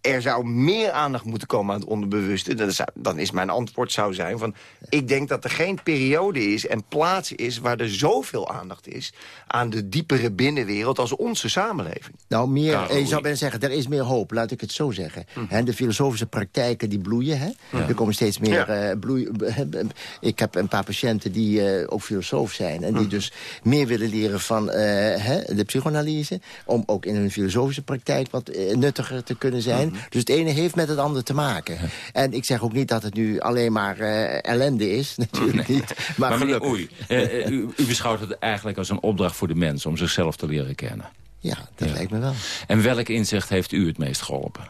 er zou meer aandacht moeten komen aan het onderbewuste... Dan, zou, dan is mijn antwoord zou zijn van... ik denk dat er geen periode is en plaats is... waar er zoveel aandacht is aan de diepere binnenwereld... als onze samenleving. Nou, meer, Karel, je zou bijna zeggen, er is meer hoop, laat ik het zo zeggen. Hm. de filosofische praktijken die bloeien. Hè? Ja. Er komen steeds meer ja. uh, bloei... ik heb een paar patiënten die uh, ook filosoof zijn... en die hm. dus meer willen leren van uh, hè, de psychoanalyse... om ook in hun filosofische praktijk wat nuttiger te kunnen zijn... Hm. Dus het ene heeft met het andere te maken. En ik zeg ook niet dat het nu alleen maar uh, ellende is. Natuurlijk niet. Maar, maar Oei, uh, u, u, beschouwt het eigenlijk als een opdracht voor de mens... om zichzelf te leren kennen. Ja, dat ja. lijkt me wel. En welk inzicht heeft u het meest geholpen?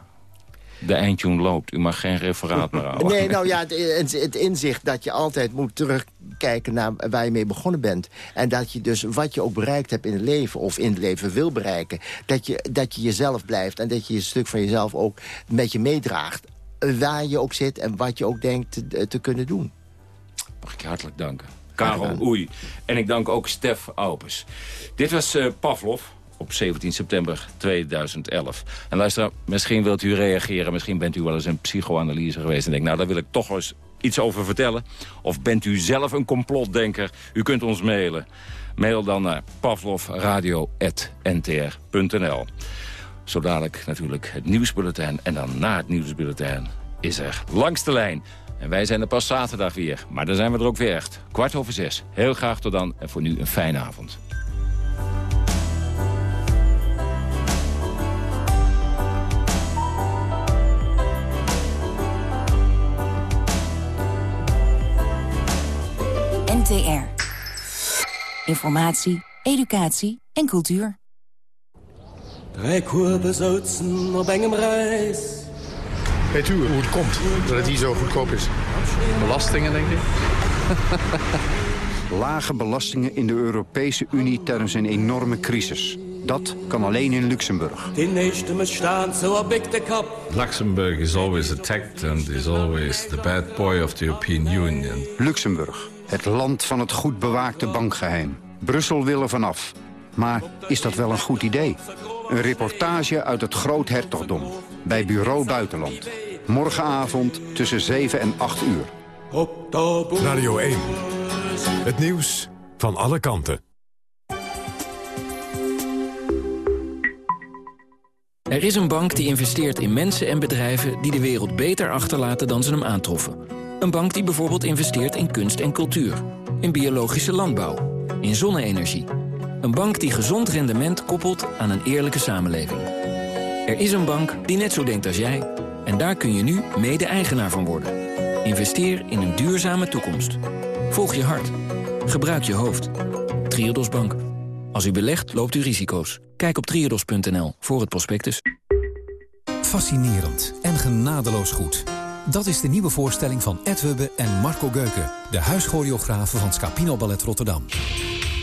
De eindtune loopt. U mag geen referaat meer houden. Nee, nou ja, het, het, inzicht dat je altijd moet terugkijken naar waar je mee begonnen bent. En dat je dus wat je ook bereikt hebt in het leven... of in het leven wil bereiken... dat je, dat je jezelf blijft en dat je een stuk van jezelf ook met je meedraagt. Waar je ook zit en wat je ook denkt te, te kunnen doen. Mag ik je hartelijk danken. Karel Oei. En ik dank ook Stef Aupers. Dit was uh, Pavlov op 17 september 2011. En luister, misschien wilt u reageren. Misschien bent u wel eens een psychoanalyse geweest en denkt... nou, daar wil ik toch eens iets over vertellen. Of bent u zelf een complotdenker? U kunt ons mailen. Mail dan naar pavlovradio.ntr.nl. Zo dadelijk natuurlijk het nieuwsbulletin. En dan na het nieuwsbulletin is er langs de lijn... En wij zijn er pas zaterdag weer. Maar dan zijn we er ook weer echt. Kwart over zes. Heel graag tot dan. En voor nu een fijne avond. NTR. Informatie, educatie en cultuur. Drei Kurbesutzen op engem reis. Weet u hoe het komt dat het hier zo goedkoop is? Belastingen, denk ik. Lage belastingen in de Europese Unie tijdens een enorme crisis. Dat kan alleen in Luxemburg. Luxemburg is always attacked and is always the bad boy of the European Union. Luxemburg, het land van het goed bewaakte bankgeheim. Brussel wil er vanaf. Maar is dat wel een goed idee? Een reportage uit het Groothertogdom. Bij Bureau Buitenland. Morgenavond tussen 7 en 8 uur. Radio 1. Het nieuws van alle kanten. Er is een bank die investeert in mensen en bedrijven... die de wereld beter achterlaten dan ze hem aantroffen. Een bank die bijvoorbeeld investeert in kunst en cultuur. In biologische landbouw. In zonne-energie. Een bank die gezond rendement koppelt aan een eerlijke samenleving. Er is een bank die net zo denkt als jij. En daar kun je nu mede-eigenaar van worden. Investeer in een duurzame toekomst. Volg je hart. Gebruik je hoofd. Triodos Bank. Als u belegt, loopt u risico's. Kijk op triodos.nl voor het prospectus. Fascinerend en genadeloos goed. Dat is de nieuwe voorstelling van Ed Hubbe en Marco Geuken... de huischoreografen van Scapino Ballet Rotterdam.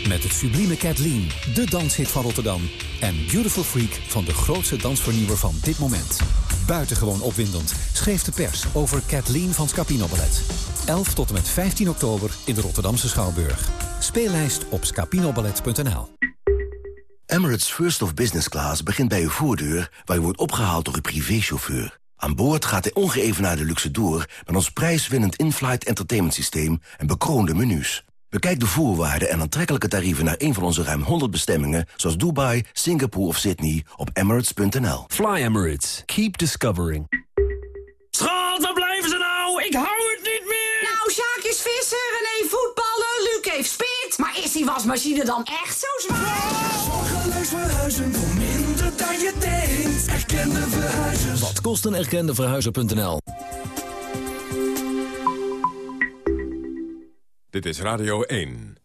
Met het sublieme Kathleen, de danshit van Rotterdam... en Beautiful Freak van de grootste dansvernieuwer van dit moment. Buitengewoon opwindend schreef de pers over Kathleen van Scapino Ballet. 11 tot en met 15 oktober in de Rotterdamse Schouwburg. Speellijst op scapinoballet.nl Emirates First of Business Class begint bij uw voordeur... waar u wordt opgehaald door uw privéchauffeur. Aan boord gaat de ongeëvenaarde luxe door... met ons prijswinnend in-flight entertainment systeem en bekroonde menus. Bekijk de voorwaarden en aantrekkelijke tarieven naar een van onze ruim 100 bestemmingen... zoals Dubai, Singapore of Sydney op emirates.nl. Fly Emirates. Keep discovering. Schat, waar blijven ze nou? Ik hou het niet meer! Nou, Sjaak is visser, René voetballen, Luc heeft spit. Maar is die wasmachine dan echt zo zwaar? Zorgeloos verhuizen voor dan je denkt. Erkende verhuizers. Wat kost een erkende verhuizer.nl? Dit is Radio 1.